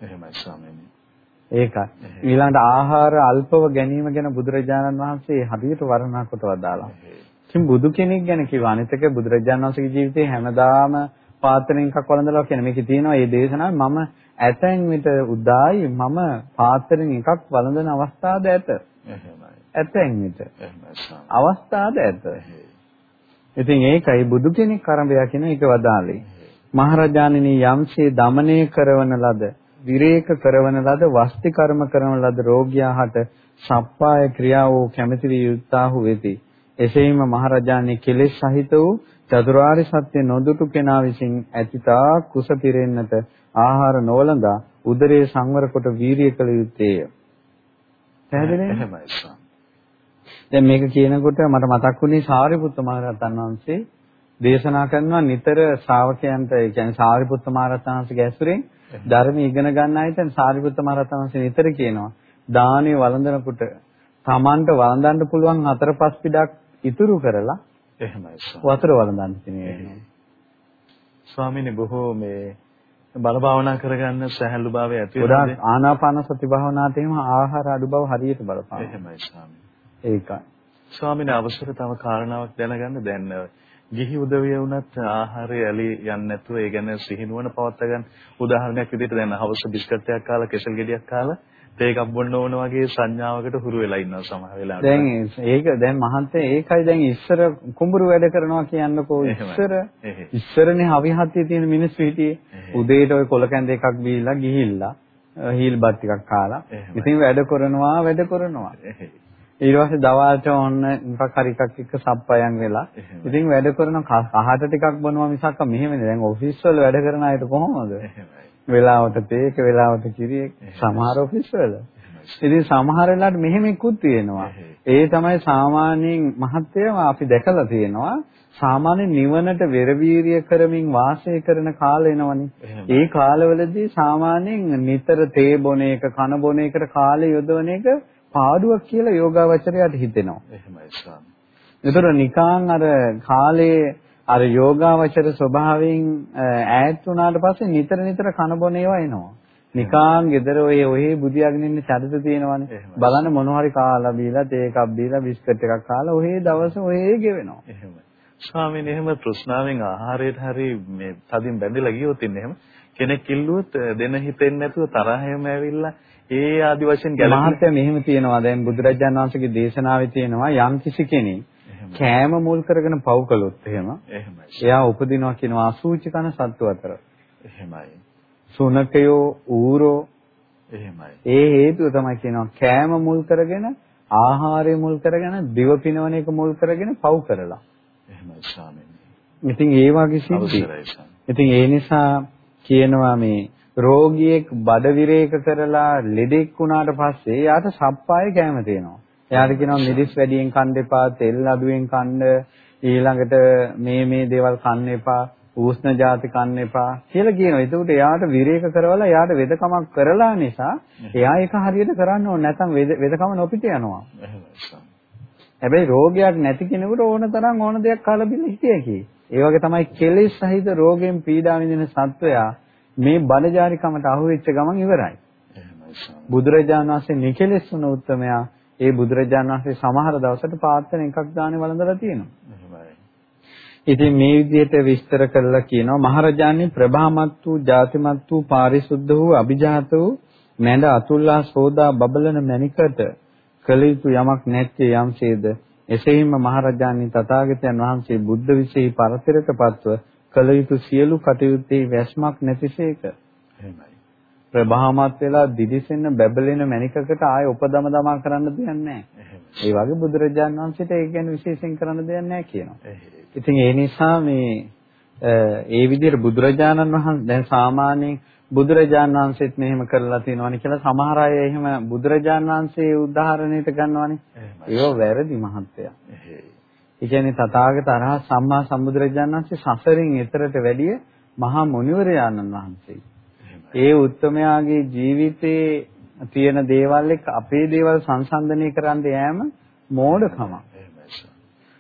එහෙමයි ස්වාමීනි. ඒකයි. ඊළඟට ආහාර අල්පව ගැනීම ගැන බුදුරජාණන් වහන්සේ හරියට වර්ණනා කොට වදාලා. ඉතින් බුදු කෙනෙක් ගැන කිව්වා අනිතක බුදුරජාණන් වහන්සේගේ ජීවිතේ හැමදාම පාත්‍රයෙන් එකක් වළඳලා කියන මේකේ තියෙනවා මේ දේශනාව මම ඇතැන් විට උදායි මම පාත්‍රයෙන් එකක් වළඳන අවස්ථාද ඇත. ඇතැන් විට. අවස්ථාද ඇත. ඉතින් ඒකයි බුදු කෙනෙක් කරඹයා කියන එක වදාළේ. මහරජාණෙනි යම්සේ দমনය කරවන ලද විරේක කරවන ලද වස්ති කර්ම කරන ලද රෝගියා හට සප්පාය ක්‍රියාවෝ කැමැති විය යුත්තාහු වෙති. එසේම මහරජාණන් කෙලෙස් සහිත වූ චතුරාර්ය සත්‍ය නොදුටු කෙනා විසින් ඇතිතා කුස පිරෙන්නට ආහාර නොවලඳා උදරයේ සංවර කොට වීරිය කළ යුත්තේය. පැහැදිලිද? එහෙමයි. දැන් මේක කියනකොට මට මතක් වුණේ සාරිපුත්ත මහ රහතන් වහන්සේ දේශනා කරනවා නිතර ශ්‍රාවකයන්ට ඒ කියන්නේ සාරිපුත්ත මහ රහතන් වහන්සේගේ ඇසුරෙන් ධර්ම ඉගෙන ගන්න අයට සාරිපුත්ත මහ රහතන් වහන්සේ නිතර කියනවා දානේ වළඳනකොට Tamanට වළඳන්න පුළුවන් හතර පහ පිටක් ඉතුරු කරලා එහෙමයි වතුර වළඳන්න තියෙනවා. ස්වාමීනි බොහෝ මේ බල භාවනා කරගන්න සහැල්ලු භාවය ඇති වෙනවා. ගොඩාක් ආනාපාන සති භාවනාවට එහෙම ආහාර අඩු බව හරියට බලපාන. එහෙමයි ස්වාමීනි. ඒකයි. ස්වාමීනි අවසර තව කාරණාවක් දැනගන්න දැන් ගිහි උදවිය වුණත් ආහාරය ඇලි යන්නේ නැතුව ඒ ගැන සිහිනුවන පවත්වා ගන්න උදාහරණයක් විදිහට දැන් හවස බිස්කට් එකක් කාලා කෙසල් ගෙඩියක් කාලා තේ එකක් බොන්න ඕන වගේ සංඥාවකට හුරු වෙලා ඉන්නවා සමහර වෙලාවට. දැන් ඒක දැන් මහන්තේ ඒකයි දැන් ඉස්සර කුඹුරු වැඩ කරනවා කියන්නකෝ ඉස්සර. ඉස්සරනේ හවිහත්තිය තියෙන මිනිස්සු හිටියේ. උදේට ওই කොල කැඳ එකක් බීලා ගිහිල්ලා හීල් බත් ටිකක් කාලා. ඉතින් වැඩ කරනවා වැඩ කරනවා. ඊට පස්සේ දවල්ට ඔන්න මොකක් හරි එකක් එක්ක සප්පයන් වෙලා. ඉතින් වැඩ කරන කහට ටිකක් බොනවා මිසක් මෙහෙම නේ. දැන් ඔෆිස් වල වැඩ කරන අයට කොහොමද වෙලාවට තේක වෙලාවට කිරියෙක් සමහර ඔෆිස් වල. ඉතින් සමහර වෙලාවට මෙහෙම ඉක්කුත් තියෙනවා. ඒ තමයි සාමාන්‍යයෙන් මහත්යව අපි දැකලා තියෙනවා. සාමාන්‍ය නිවනට වෙරවීරිය කරමින් වාසය කරන කාල එනවනේ. ඒ කාලවලදී සාමාන්‍යයෙන් නිතර තේ බොන එක කන බොන එකට කාලය යොදවන එක පාඩුවක් කියලා යෝගාවචරයට හිතෙනවා. එහෙමයි ස්වාමී. ඒතර නිකාන් අර කාලේ අර යෝගාවචර ස්වභාවයෙන් ඈත් වුණාට පස්සේ නිතර නිතර කන බොන ඒවා එනවා. නිකාන් gedara ඔය ඔහේ බුදියාගෙන ඉන්න චරිත තියෙනවනේ. බලන්න මොන හරි කාලා බීලා තේ එකක් බීලා බිස්කට් එකක් කාලා ඔහේ දවස ඔහේ ගෙවෙනවා. එහෙමයි. ස්වාමීන් එහෙම තෘෂ්ණාවෙන් ආහාරයට හරි මේ තදින් බැඳිලා ගියොත් ඉන්නේ එහෙම කෙනෙක් කිල්ලුවොත් දෙන හිතෙන්නේ නැතුව තරහෙම ඇවිල්ලා ඒ ආදි වශයෙන් ගැලපෙන මහත්ය මෙහෙම තියෙනවා දැන් බුදුරජාණන් වහන්සේගේ දේශනාවේ තියෙනවා යම් කිසි කෙනෙක් කෑම මුල් කරගෙන පව් කළොත් එහෙම එහෙමයි. එයා උපදිනවා කියනවා අසූචි කන සත්තු අතර. එහෙමයි. සුනකයෝ ඌරෝ. එහෙමයි. ඒ හේතුව තමයි කියනවා කෑම මුල් කරගෙන ආහාරය මුල් කරගෙන දිව පිනවන එක මුල් කරගෙන පව් කරලා. එහෙමයි ස්වාමීනි. ඉතින් ඒ වගේ සිද්ධි. ඉතින් ඒ නිසා කියනවා මේ රෝගියෙක් බඩ විරේක කරලා ලෙඩෙක් වුණාට පස්සේ යාට සප්පාය කැම තියෙනවා. එයාට කියනවා මිරිස් වැඩියෙන් කන්න එපා, තෙල් අඩුවෙන් කන්න, ඊළඟට මේ මේ දේවල් කන්න එපා, උෂ්ණ ಜಾති කන්න එපා කියලා කියනවා. ඒකට එයාට විරේක කරවලා එයාට වෙදකමක් කරලා නිසා එයා ඒක හරියට කරන්න ඕනේ නැත්නම් වෙදකම නොපිට යනවා. හැබැයි රෝගයක් නැති කෙනෙකුට ඕන තරම් ඕන දෙයක් කාලා බින්න කි. ඒ වගේ තමයි කෙලෙස් සහිත රෝගයෙන් පීඩා විඳින සත්වයා මේ බඩජාරිකමට අහු වෙච්ච ගමන් ඉවරයි. බුදුරජාණන් වහන්සේ නිකලෙස් වුණ උත්තමයා ඒ බුදුරජාණන් වහන්සේ සමහර දවසට පාත්‍රණ එකක් දානේ වළඳලා තියෙනවා. ඉතින් මේ විදිහට විස්තර කරලා කියනවා මහරජාණන් ප්‍රභාමත් වූ ජාතිමත් වූ පාරිශුද්ධ වූ අභිජාත වූ මැඬ අතුල්ලා සෝදා බබලන මණිකට කළ යුතු යමක් නැත්තේ යම්සේද එසේම මහරජාණන් තථාගතයන් වහන්සේ බුද්ධ විශේෂ පරතරකපත්ව කළ යුතු සියලු කටයුත්තේ වැස්මක් නැතිසේක. එහෙමයි. ප්‍රභාමත් වෙලා දිදිසෙන්න බැබලෙන මණිකකට ආය උපදම දමා කරන්න දෙයක් නැහැ. ඒ වගේ බුදුරජාණන් වහන්සේට ඒ කියන්නේ විශේෂයෙන් කරන්න දෙයක් නැහැ කියනවා. ඉතින් ඒ නිසා මේ ඒ විදිහට බුදුරජාණන් වහන්සේ දැන් සාමාන්‍යයෙන් බුදුරජාණන් වහන්සේත් මෙහෙම කරලා තියෙනවනේ කියලා සමහර අය එහෙම බුදුරජාණන් වහන්සේ උදාහරණයට ගන්නවනේ. ඒක වැරදි මහත්ය. ඒ කියන්නේ තථාගත අරහත් සම්මා සම්බුදුරජාණන් වහන්සේ සසරින් එතරට වැඩිය මහා මුනිවරයාණන් වහන්සේ. ඒ උත්තමයාගේ ජීවිතේ තියෙන දේවල් එක්ක අපේ දේවල් සංසන්දනය කරන්න යෑම මෝඩකමක්.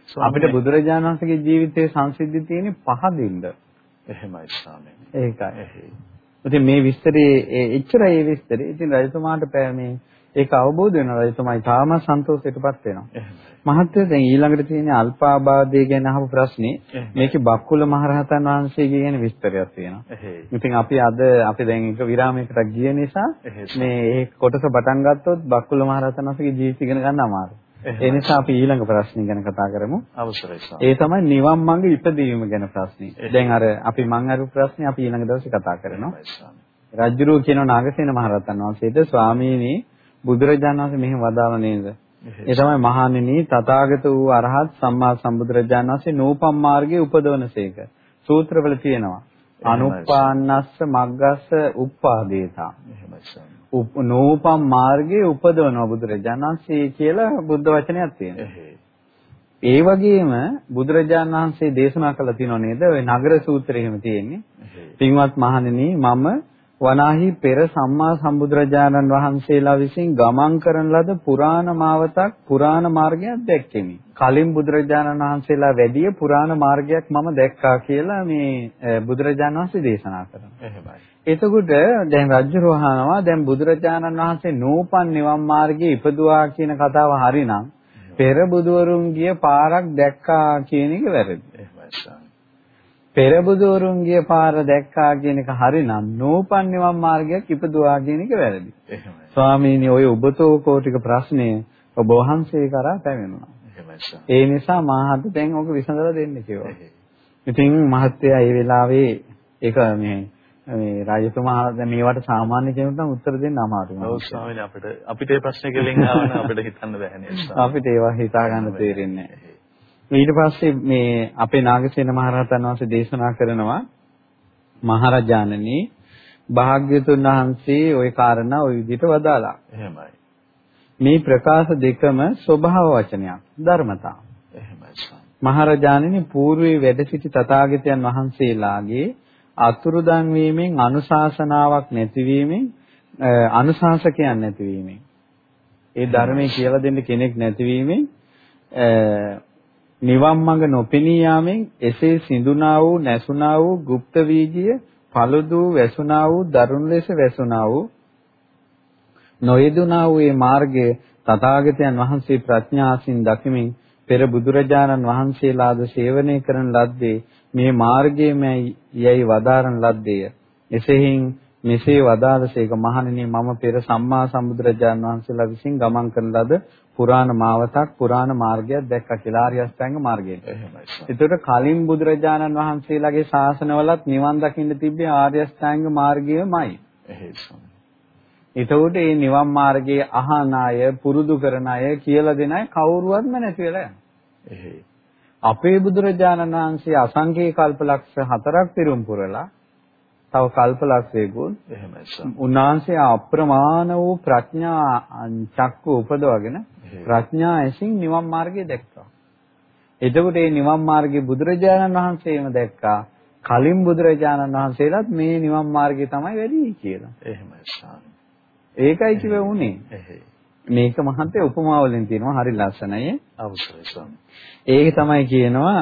අපිට බුදුරජාණන් වහන්සේගේ ජීවිතයේ සංසිද්ධි තියෙන්නේ පහදින්ද. එහෙමයි ස්වාමීනි. ඒකයි. ඉතින් මේ විස්තරේ එච්චරයි ඒ විස්තරේ. ඉතින් රජතුමාට මේ ඒක අවබෝධ වෙනවා රජතුමා තාම සන්තෝෂයටපත් වෙනවා. මහත්වය දැන් ඊළඟට තියෙන අල්පාබාධය ගැන අහපු ප්‍රශ්නේ මේකේ බක්කුල මහරහතන් වහන්සේගේ ගැන විස්තරයක් තියෙනවා. ඉතින් අපි අද අපි දැන් එක විරාමයකට ගිය නිසා මේ මේ කොටස පටන් ගත්තොත් බක්කුල මහරහතන් වහන්සේගේ ජීවිතය ඉගෙන ගන්න අමාරුයි. ඒ නිසා අපි ඊළඟ ප්‍රශ්නේ ගැන කතා කරමු. අවසරයි ඒ තමයි නිවන් මඟ ඉපදීම ගැන ප්‍රශ්නේ. දැන් අර අපි මං අරු ප්‍රශ්නේ අපි ඊළඟ දවසේ කතා කරනවා. රජුරෝ කියන නාගසේන මහරහතන් වහන්සේට ස්වාමීනි බුදුරජාණන් වහන්සේ මෙහෙම වදාළ නේද? ඒ තමයි මහණෙනි තථාගත වූ අරහත් සම්මා සම්බුදුරජාණන් වහන්සේ නූපම් මාර්ගයේ උපදවනසේක. සූත්‍රවල තියෙනවා. අනුපාන්නස්ස මග්ගස්ස උප්පාදේතා. නූපම් මාර්ගයේ උපදවන බුදුරජාණන් වහන්සේ කියලා බුද්ධ වචනයක් තියෙනවා. ඒ වගේම බුදුරජාණන් වහන්සේ දේශනා කළා තියෙනව නේද? ඔය නගර සූත්‍රය එහෙම තියෙන්නේ. පින්වත් මහණෙනි මම වනාහි පෙර සම්මා සම්බුදුරජාණන් වහන්සේලා විසින් ගමන් කරන ලද පුරාණ මාවතක් පුරාණ මාර්ගයක් දැක්කෙමි. කලින් බුදුරජාණන් වහන්සේලා වැඩි පුරාණ මාර්ගයක් මම දැක්කා කියලා මේ බුදුරජාණන් වහන්සේ දේශනා කරනවා. එහෙමයි. එතකොට දැන් රජු වහනවා දැන් බුදුරජාණන් වහන්සේ නූපන් නිවන් මාර්ගයේ ඉපදුවා කියන කතාව හරිනම් පෙර බුදුවරුන් ගිය පාරක් දැක්කා කියන එක වැරදි. එහෙමයි. පෙර බුදුවරුන් ගිය පාර දැක්කා කියන එක හරිනම් නූපන් නිවන් මාර්ගයක් ඉපදුවා කියන එක වැරදි. එහෙමයි. ස්වාමීනි ඔය ඔබතෝ කෝටික ප්‍රශ්නය ඔබ වහන්සේ කරා පැමිණුණා. එහෙමයි. ඒ නිසා මාහත් දැන් ඔක විසඳලා දෙන්න කිව්වා. ඉතින් මහත්තයා ඒ වෙලාවේ ඒක මේ මේ රාජතුමා දැන් මේවට සාමාන්‍ය කෙනෙකුට නම් උත්තර දෙන්න අමාරුයි. ඔව් ස්වාමීනි අපිට අපිට මේ ප්‍රශ්නේ කෙලින් ආවම අපිට හිතන්න බෑ නේද? අපිට ඒවා හිතා ගන්න තේරෙන්නේ නැහැ. ඊට පස්සේ මේ අපේ නාගසේන මහරහතන් වහන්සේ දේශනා කරනවා මහරජාණනි භාග්‍යතුන් වහන්සේ ওই කාරණා ওই විදිහට වදාලා. එහෙමයි. මේ ප්‍රකාශ දෙකම ස්වභාව වචනයක් ධර්මතා. එහෙමයි. මහරජාණනි పూర్වේ වැඩ සිටි තථාගතයන් වහන්සේලාගේ අතුරුදන් වීමෙන් අනුශාසනාවක් නැතිවීමෙන් අනුශාසකයන් නැතිවීමෙන් ඒ ධර්මයේ කියලා දෙන්න කෙනෙක් නැතිවීමෙන් නිවන් මඟ නොපෙනී යාමෙන් එසේ සිඳුනා වූ නැසුනා වූ গুপ্ত වීජිය පළුදු වැසුනා වූ දරුණු ලෙස වැසුනා වූ නොයෙදුනා වූ මේ මාර්ගයේ තථාගතයන් වහන්සේ ප්‍රඥාසින් දකිමින් පෙර බුදුරජාණන් වහන්සේලාද සේවනය කරන ලද්දේ මේ මාර්ගයේමයි යයි වදාරන ලද්දේය. එසේහින් මෙසේ වදාළසේක මහණෙනි මම පෙර සම්මා සම්බුදුරජාණන් වහන්සේලා විසින් ගමන් කරන ලද පුරාණ මාවතක් පුරාණ මාර්ගයක් දැක්කා කියලා ආර්ය අෂ්ටාංග මාර්ගයට. ඒතකොට කලින් බුදුරජාණන් වහන්සේලාගේ ශාසනවලත් නිවන් දකින්න තිබ්බේ ආර්ය අෂ්ටාංග මාර්ගයමයි. එහෙසම්. ඒතකොට මේ නිවන් මාර්ගයේ අහන අය පුරුදු කරන අය කියලා දෙන අය කවුරුවත්ම නැති වෙලා යනවා. අපේ බුදුරජාණන් වහන්සේ අසංකේ කල්පලක්ෂ හතරක් පිරුම් පුරලා තව කල්පලක්ෂයකුත් එහෙමයි උන්වහන්සේ අප්‍රමාණ වූ ප්‍රඥා චක්ක උපදවගෙන ප්‍රඥා ඇසින් නිවන් මාර්ගය දැක්කා. එතකොට මේ නිවන් මාර්ගයේ බුදුරජාණන් වහන්සේම දැක්කා. කලින් බුදුරජාණන් වහන්සේලාත් මේ නිවන් මාර්ගය තමයි වැඩි කියලා. එහෙමයි. ඒකයි කිව්ව උනේ. මේක මහන්තේ උපමා වලින් තියෙනවා හරි ලස්සනයි. ස්වාමී. ඒක තමයි කියනවා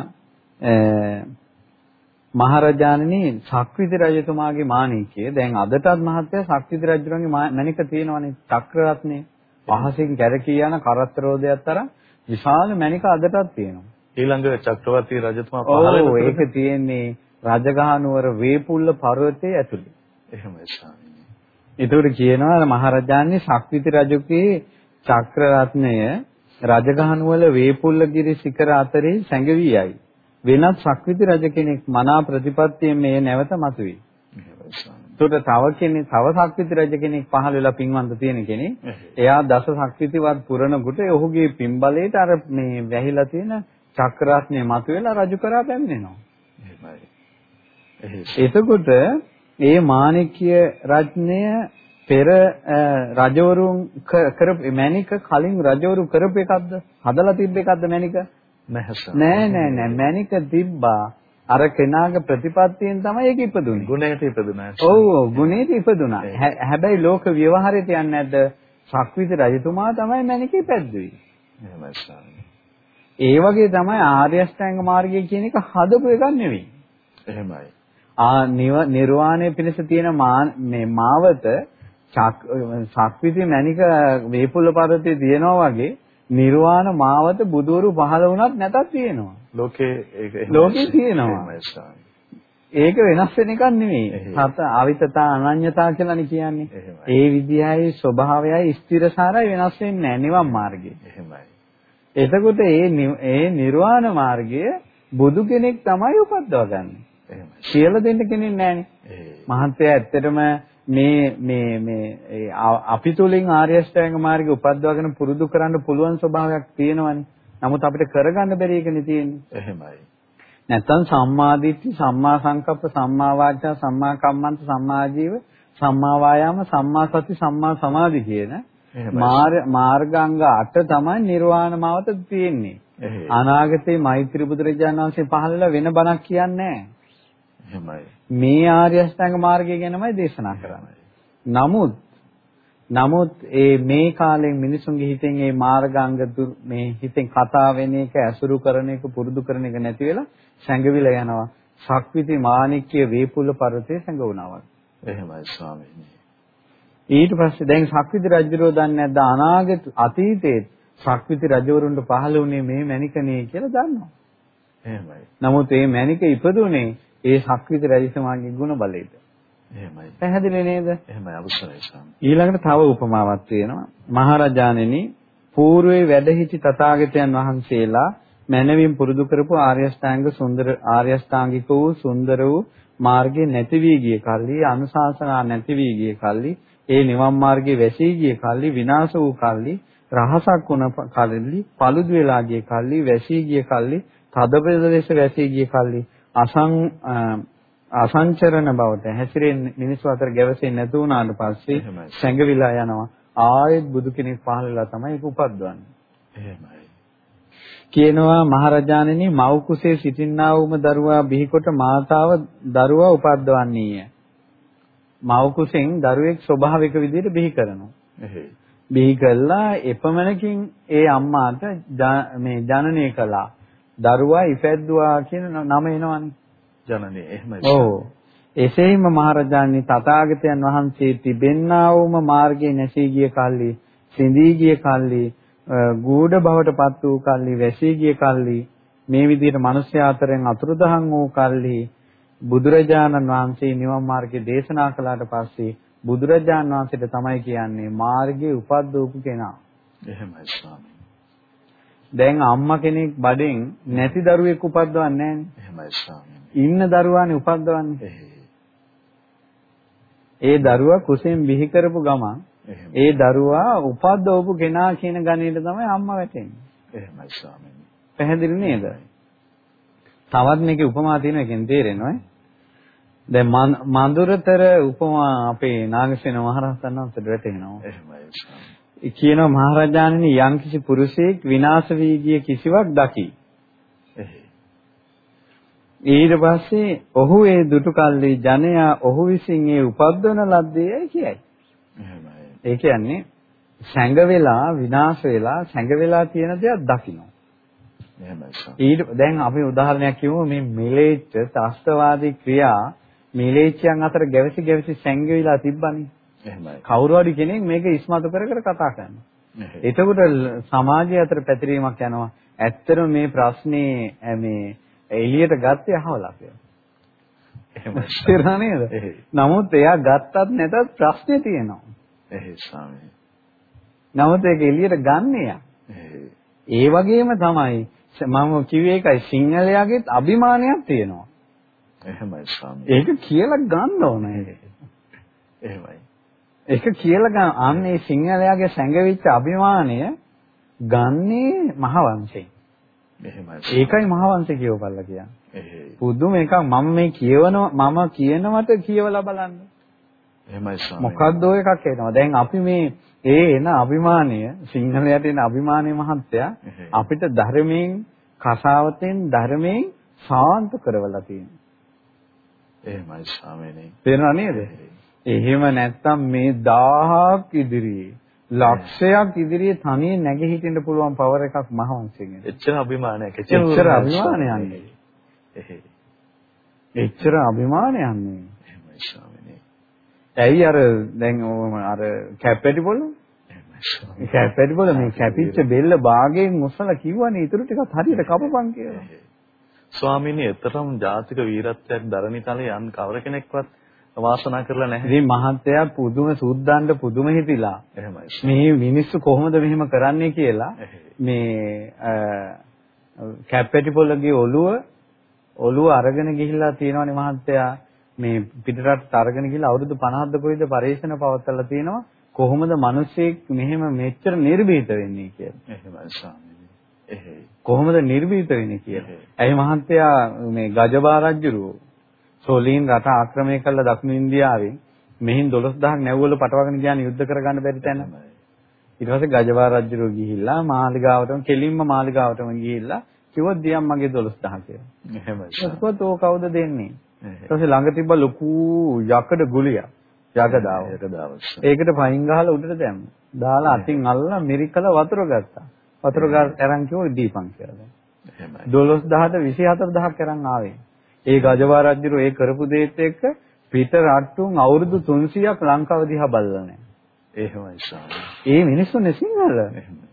මහරජාණනි ශක්විති රජතුමාගේ මාණිකය දැන් අදටත් මහත්තයා ශක්විති රජුගේ මණික තියෙනවනේ චක්‍රරත්නේ පහසෙන් කැරකී යන කරත්තරෝදයක් තරම් විශාල මණික අදටත් තියෙනවා. ඊළඟ චක්‍රවර්ති රජතුමා පහළ ඔව් ඒක තියෙන්නේ රජගහ නුවර වේපුල්ල පර්වතයේ ඇතුළේ. එහෙමයි ස්වාමීනි. ඒතකොට කියනවා මහරජාණන් ශක්විති රජුගේ චක්‍රරත්නය රජගහ නුවර වේපුල්ලගිරි ශිඛර අතරේ සැඟවියයි වෙනත් ශක්විති රජ කෙනෙක් මනා ප්‍රතිපත්තියෙන් මේ නැවත මතුවේ. ඒකට තව කෙනෙක් තව ශක්විති රජ කෙනෙක් පහළ වෙලා පින්වන්ත තියෙන කෙනෙක්. එයා දස ශක්විතිවත් පුරනකොට ඔහුගේ පින්බලයට අර මේ වැහිලා තියෙන චක්‍රරත්නය මතුවෙලා රජු කරා පැමිණෙනවා. එතකොට ඒ මාණික්‍ය රත්නය පෙර රජවරුන් කරපු මැණික කලින් රජවරු කරපු එකක්ද? හදලා තිබ්බ එකක්ද මැණික? නෑ නෑ නෑ මැනික තිබ්බා අර කෙනාගේ ප්‍රතිපත්තියෙන් තමයි ඒක ඉපදුනේ. ගුණයට ඉපදුනා. ඔව් ඔව් ගුණයට ඉපදුනා. හැබැයි ලෝක ව්‍යවහාරයට යන්නේ නැද්ද? ශක්විති රජතුමා තමයි මැනිකේ පැද්දුවේ. එහෙමයි. ඒ වගේ තමයි ආර්ය අෂ්ටාංග මාර්ගය කියන එක හදපු එකක් නෙවෙයි. එහෙමයි. ආ නිර්වාණය පිණිස තියෙන මේ මාවත ශක්විති මැනික වේපුල්ල පර්වතයේ තියෙනවා වගේ නිර්වාණ මාවත බුදවරු පහළ වුණත් නැතත් තියෙනවා. ලෝකේ ඒක ලෝකේ තියෙනවා. ඒක වෙනස් වෙන එකක් නෙමෙයි. සත අවිතතා අනඤ්‍යතා කියලානේ කියන්නේ. ඒ විදියයි ස්වභාවයයි ස්ථිරසාරයි වෙනස් වෙන්නේ නැහැ නිවන් මාර්ගයේ. එහෙමයි. එතකොට ඒ ඒ නිර්වාණ මාර්ගය බුදු කෙනෙක් තමයි උපද්දව ගන්න. එහෙමයි. කියලා දෙන්න කෙනෙක් නැහැනේ. මහත්ය ඇත්තටම මේ මේ මේ අපි තුලින් ආර්ය අෂ්ටාංග මාර්ගය උපද්දවගෙන පුරුදු කරන්න පුළුවන් ස්වභාවයක් තියෙනවනේ. නමුත් අපිට කරගන්න බැරි එකනේ තියෙන්නේ. එහෙමයි. නැත්තම් සම්මාදිට්ඨි, සම්මා සංකප්ප, සම්මා වාචා, සම්මා කම්මන්ත, සම්මා ජීව, සම්මා වායාම, සම්මා සති, සම්මා සමාධි කියන මාර්ගාංග 8 තමයි නිර්වාණ මාවත තියෙන්නේ. අනාගතේ මෛත්‍රී බුදුරජාණන් වහන්සේ පහළලා වෙන බණක් කියන්නේ නැහැ. මේ ආර්ය අෂ්ටාංග මාර්ගය ගැනමයි දේශනා කරන්නේ. නමුත් නමුත් ඒ මේ කාලෙන් මිනිසුන්ගේ හිතෙන් මේ මාර්ගාංග මේ හිතෙන් කතා වෙන එක ඇසුරු කරන එක පුරුදු කරන එක නැති වෙලා සැඟවිලා යනවා. ශක්විති මාණික්‍ය වේපුල පර්වතයේ සැඟවුණා එහෙමයි ස්වාමීනි. ඊට පස්සේ දැන් ශක්විති රජුරෝ දන්නේ නැද්ද අනාගත අතීතයේ ශක්විති රජවරුන්ට පහළ වුණේ මේ මණිකනේ කියලා දන්නවා. එහෙමයි. නමුත් මේ මණික ඉපදුනේ ඒ ශක්විති රජතුමාගේ ගුණ බලයට. එහෙමයි. පැහැදිලි නේද? එහෙමයි අවසරයි සම්. ඊළඟට තව උපමාවක් තියෙනවා. මහරජාණෙනි పూర్වේ වැඩ සිටි තථාගතයන් වහන්සේලා මනවින් පුරුදු කරපු ආර්ය අෂ්ටාංග සුන්දර ආර්ය අෂ්ටාංගික වූ සුන්දර වූ මාර්ගේ නැති වී ගිය කල්ලි අනුශාසනා නැති වී ගිය කල්ලි ඒ නිවන් මාර්ගයේ වැසී ගිය කල්ලි විනාශ වූ කල්ලි රහසක් වුණ කල්ලි paludu වෙලා ගිය කල්ලි වැසී ගිය කල්ලි තදබෙද ලෙස වැසී ගිය කල්ලි අසං අසංචරණ බවට හැසිරෙන්නේ මිනිස්සු අතර ගැවසෙන්නේ නැතු වුණාට පස්සේ සැඟවිලා යනවා. ආයෙත් බුදු කෙනෙක් පහළලා තමයි ඒක උපද්දවන්නේ. එහෙමයි. කියනවා මහරජාණෙනි මව් කුසේ සිටින්නා වූම දරුවා බිහිකොට මාතාව දරුවා උපද්දවන්නේය. මව් කුසෙන් දරුවෙක් ස්වභාවික විදිහට බිහි කරනවා. බිහි කළා එපමණකින් ඒ අම්මාට මේ ජනනය කළා. දරුවා ඉපැද්දුවා කියන නම එනවනේ. ජනනය එහෙමයි. ඔව්. එසේම මහරජාණන් තථාගතයන් වහන්සේ තිබෙන්නා වූම මාර්ගයේ නැසී ගිය කල්ලි, සිඳී ගිය කල්ලි, ගූඪ බවටපත් වූ කල්ලි, වැසී ගිය කල්ලි මේ විදිහට මිනිස්යා අතරින් අතුරුදහන් වූ කල්ලි බුදුරජාණන් වහන්සේ නිවන් මාර්ගය දේශනා කළාට පස්සේ බුදුරජාන් වහන්සේට තමයි කියන්නේ මාර්ගයේ උපද්දවපු කෙනා. එහෙමයි ස්වාමී. දැන් අම්මා කෙනෙක් බඩෙන් නැති දරුවෙක් උපද්දවන්නේ ස්වාමී. ඉන්න දරුවානේ උපද්දවන්නේ. ඒ දරුවා කුසෙන් බිහි කරපු ගමන් ඒ දරුවා උපද්දවපු කෙනා කියන ගණේට තමයි අම්මා වැටෙන්නේ. එහෙමයි ස්වාමී. පැහැදිලි නේද? තවත් මේකේ උපමා තියෙනවා එකෙන් තේරෙනවා. දැන් මඳුරතර උපමා අපේ නාගසේන මහරහතන් වහන්සේට වැටෙනවා. එහෙමයි. කියනවා මහරජාණනි යම්කිසි පුරුෂයෙක් විනාශ වී ගිය කිසිවක් දකි. ඊට පස්සේ ඔහු ඒ දුටු කල්ලි ජනයා ඔහු විසින් ඒ උපද්දවන ලද්දේයි කියයි. ඒ කියන්නේ සැඟ වෙලා විනාශ වෙලා සැඟ වෙලා තියෙන දේක්. එහෙමයි. ඊට දැන් අපි උදාහරණයක් කියමු මේ මිලේච්ඡ ත්‍ස්තවාදී ක්‍රියා මිලේච්ඡයන් අතර ගැවසි ගැවසි සැංගෙවිලා තිබ්බනේ. එහෙමයි. කවුරු හරි කෙනෙක් මේක ඉස්මතු කර කර කතා කරනවා. එතකොට සමාජය අතර පැතිරීමක් යනවා. ඇත්තටම මේ ප්‍රශ්නේ මේ එළියට ගත්තේ අහවලා කියලා. එහෙම නේද? නමුත් එයා ගත්තත් නැතත් ප්‍රශ්නේ තියෙනවා. එහේ ස්වාමී. නමුත් ඒක එළියට ගන්න ඒ වගේම තමයි මම කිව්වේ ඒකයි සිංහලයාගෙත් අභිමානයක් තියෙනවා. එහෙමයි ස්වාමී. ඒක කියලා ගන්න ඕන එහෙමයි. ඒක කියලා ගන්න අන්නේ සිංහලයාගේ සැඟවිච්ච අභිමානය ගන්නේ මහවංශයෙන්. එහෙමයි. ඒකයි මහවංශ කියවපල්ලා කියන්නේ. පුදුම එකක් මම මේ කියවනවා මම කියනවට කියවලා බලන්න. එහෙමයි ස්වාමී. මොකද්ද ඔය එකක් එනවා. දැන් අපි මේ ඒ එන අභිමානය සිංහලයට එන අභිමානය මහත්තයා අපිට ධර්මයෙන් කසාවතෙන් ධර්මයෙන් සාන්ත කරවලා තියෙනවා. එහෙමයි ස්වාමීනි. තේරෙනව නේද? එහෙම නැත්තම් මේ 1000ක් ඉදිරියේ ලක්ෂයක් ඉදිරියේ තනියෙන් නැගී හිටින්න පුළුවන් පවර් එකක් මහවංශයෙන්. එච්චර අභිමානයක් එච්චර අභිමානයක්. එහෙ. එච්චර අභිමානයක් නේ. එහෙමයි ස්වාමීනි. ඇයි අර දැන් අර කැප්පැටි පොළ? කැප්පැටි පොළ මේ කැපිච්ච බෙල්ල භාගයෙන් මොසලා කිව්වනේ ඊටු ටිකත් හරියට කපපන් කියලා. ස්වාමීනි එතරම් ජාතික වීරත්වයක් දරණිතලේ යන් කවර කෙනෙක්වත් වාසනා කරලා නැහැ. ඉතින් මහත්තයා පුදුම සුද්දාන්ට පුදුම හිතිලා. එහෙමයි. මේ මිනිස්සු කොහොමද මෙහෙම කරන්නේ කියලා මේ කැප්පැටි පොළගේ ඔළුව ඔළුව අරගෙන ගිහිල්ලා තියෙනවනේ මහත්තයා මේ පිටරට අරගෙන ගිහලා අවුරුදු 50ක්ද කොයිද පරීක්ෂණ පවත්වලා තිනවා කොහොමද මිනිස්සෙක් මෙහෙම මෙච්චර නිර්භීත වෙන්නේ කියලා. එහෙමයි ස්වාමීනි. එහෙයි. කොහොමද නිර්භීත වෙන්නේ කියලා. ඇයි මහත්තයා මේ ගජබා රජුරෝ සෝලීන් රට ආක්‍රමණය කළ දකුණු ඉන්දියාවේ මෙහින් 12000ක් නැව්වල පටවගෙන ගියාන යුද්ධ කරගන්න බැරි තැන. ඊට පස්සේ ගජබා රජුරෝ ගිහිල්ලා මාලිගාවටම කෙලින්ම මාලිගාවටම ගිහිල්ලා කිව්වොත් දියම් මගේ 12000 කියලා. එහෙමයි. එතකොට ඕක කවුද දෙන්නේ? ඊට පස්සේ ළඟ තිබ්බ ලොකු යකඩ ගුලියක්. යකඩාව. යකඩාව. ඒකට පයින් ගහලා උඩට දැම්මා. දාලා අතින් අල්ලලා මිරිකලා වතුර ගත්තා. වතුර ගාන අරන් කිව්ව දීපන් කියලා. එහෙමයි. 12000ට 24000ක් අරන් ආවේ. ඒ ගජවා රජුරෝ ඒ කරපු දේත් එක්ක පිට රට්ටුන් අවුරුදු 300ක් ලංකාව දිහා බලලා නැහැ. එහෙමයි ස්වාමී. ඒ මිනිස්සුනේ සිංහල. එහෙමයි.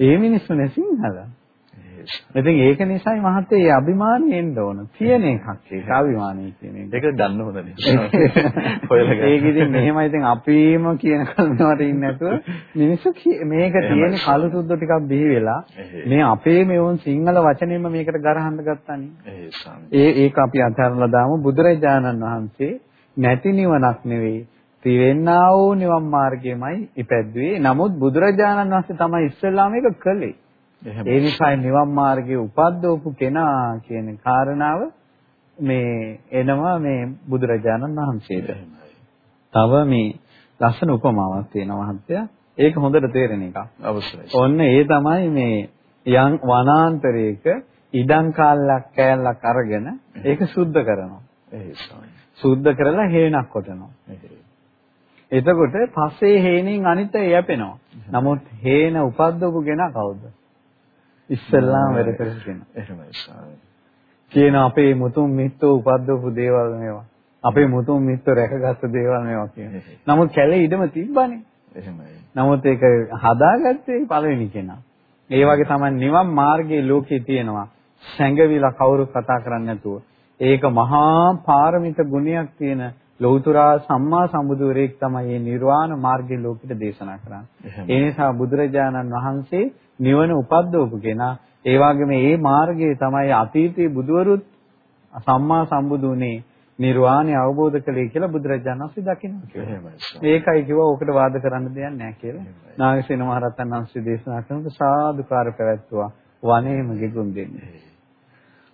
ඒ මිනිස්සුනේ සිංහල. ඉතින් ඒක නිසායි මහත්තයා මේ අභිමානය එන්න ඕන. තියෙන එකක් ඒක අභිමානය කියන එක. ඒක ගන්න හොඳ නේ. හොයලා ගන්න. ඒක ඉතින් මෙහෙමයි ඉතින් අපිම කියන කල්මවට ඉන්නේ නැතුව මිනිස්සු මේක තියෙන කළු සුද්ධ ටිකක් බිහි වෙලා මේ අපේ මෙවුන් සිංහල වචනයෙන්ම මේකට ගරහන්න ගත්තානේ. ඒ ඒක අපි අත්හැරලා දාමු බුදුරජාණන් වහන්සේ නැති නිවනක් නෙවෙයි තිවෙන්නා වූ නිවන් මාර්ගයමයි ඉපැද්දුවේ. නමුත් බුදුරජාණන් වහන්සේ තමයි ඉස්සෙල්ලාම මේක කළේ. ඒ නිසායි නිවන් මාර්ගයේ උපද්දවපු කෙනා කියන කාරණාව මේ එනවා මේ බුදුරජාණන් වහන්සේට. තව මේ ලස්සන උපමාවක් තියෙනවා මහත්තයා. ඒක හොඳට තේරෙන එකක්. අවශ්‍යයි. ඔන්න ඒ තමයි මේ යම් වනාන්තරයක ඉඩම් කාලයක් කෑල්ලක් අරගෙන ඒක සුද්ධ කරනවා. සුද්ධ කරලා හේනක් කොටනවා. එතකොට පස්සේ හේනින් අනිත් යැපෙනවා. නමුත් හේන උපද්දවපු කෙනා කවුද? ඉස්සල්ලාම වැඩ කරගෙන. එහෙමයි ස්වාමී. කියන අපේ මුතුන් මිත්තෝ උපද්දවපු දේවල් මේවා. අපේ මුතුන් මිත්තෝ රැකගත්තු දේවල් මේවා කියන්නේ. නමුත් කැලේ ඉඩම තිබ්බනේ. එහෙමයි. නමුත් ඒක හදාගත්තේ පළවෙනි කෙනා. ඒ වගේ තමයි නිවන් මාර්ගයේ ලෝකේ තියෙනවා. සැඟවිලා කවුරු කතා කරන්නේ නැතුව. ඒක මහා පාරමිත ගුණයක් තියෙන ලෞතුරා සම්මා සම්බුදුරෙක් තමයි මේ නිර්වාණ මාර්ගයේ ලෝකෙට දේශනා කරන්නේ. ඒ නිසා බුදුරජාණන් වහන්සේ නිවන උපද්දවපු කෙනා ඒ වගේම මේ මාර්ගයේ තමයි අතීතයේ බුදවරුත් සම්මා සම්බුදුනේ නිර්වාණය අවබෝධ කළේ කියලා බුදුරජාණන් වහන්සේ දකිනවා කියලා. ඒකයි කිව්වා ඕකට වාද කරන්න දෙයක් නැහැ කියලා. නාගසේන මහරහතන් වහන්සේ දේශනා කරනකොට සාදුකාර පැවැත්තුවා වනයේම ගෙගුම් දෙන්නේ.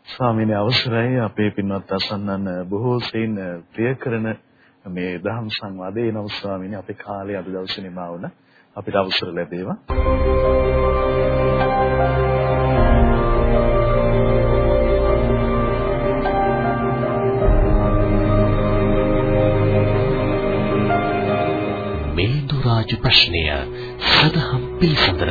ස්වාමීනි අවසරයි අපේ පින්වත් අසන්නන් බොහෝ සෙයින් ප්‍රිය කරන මේ දහම් සංවාදයේ නම ස්වාමීනි අපේ කාලය අද දවසේ නිමා වුණා. අපිට අවසර ලැබේවා. ප්‍රශ්නය සදහම් පිළිසඳර.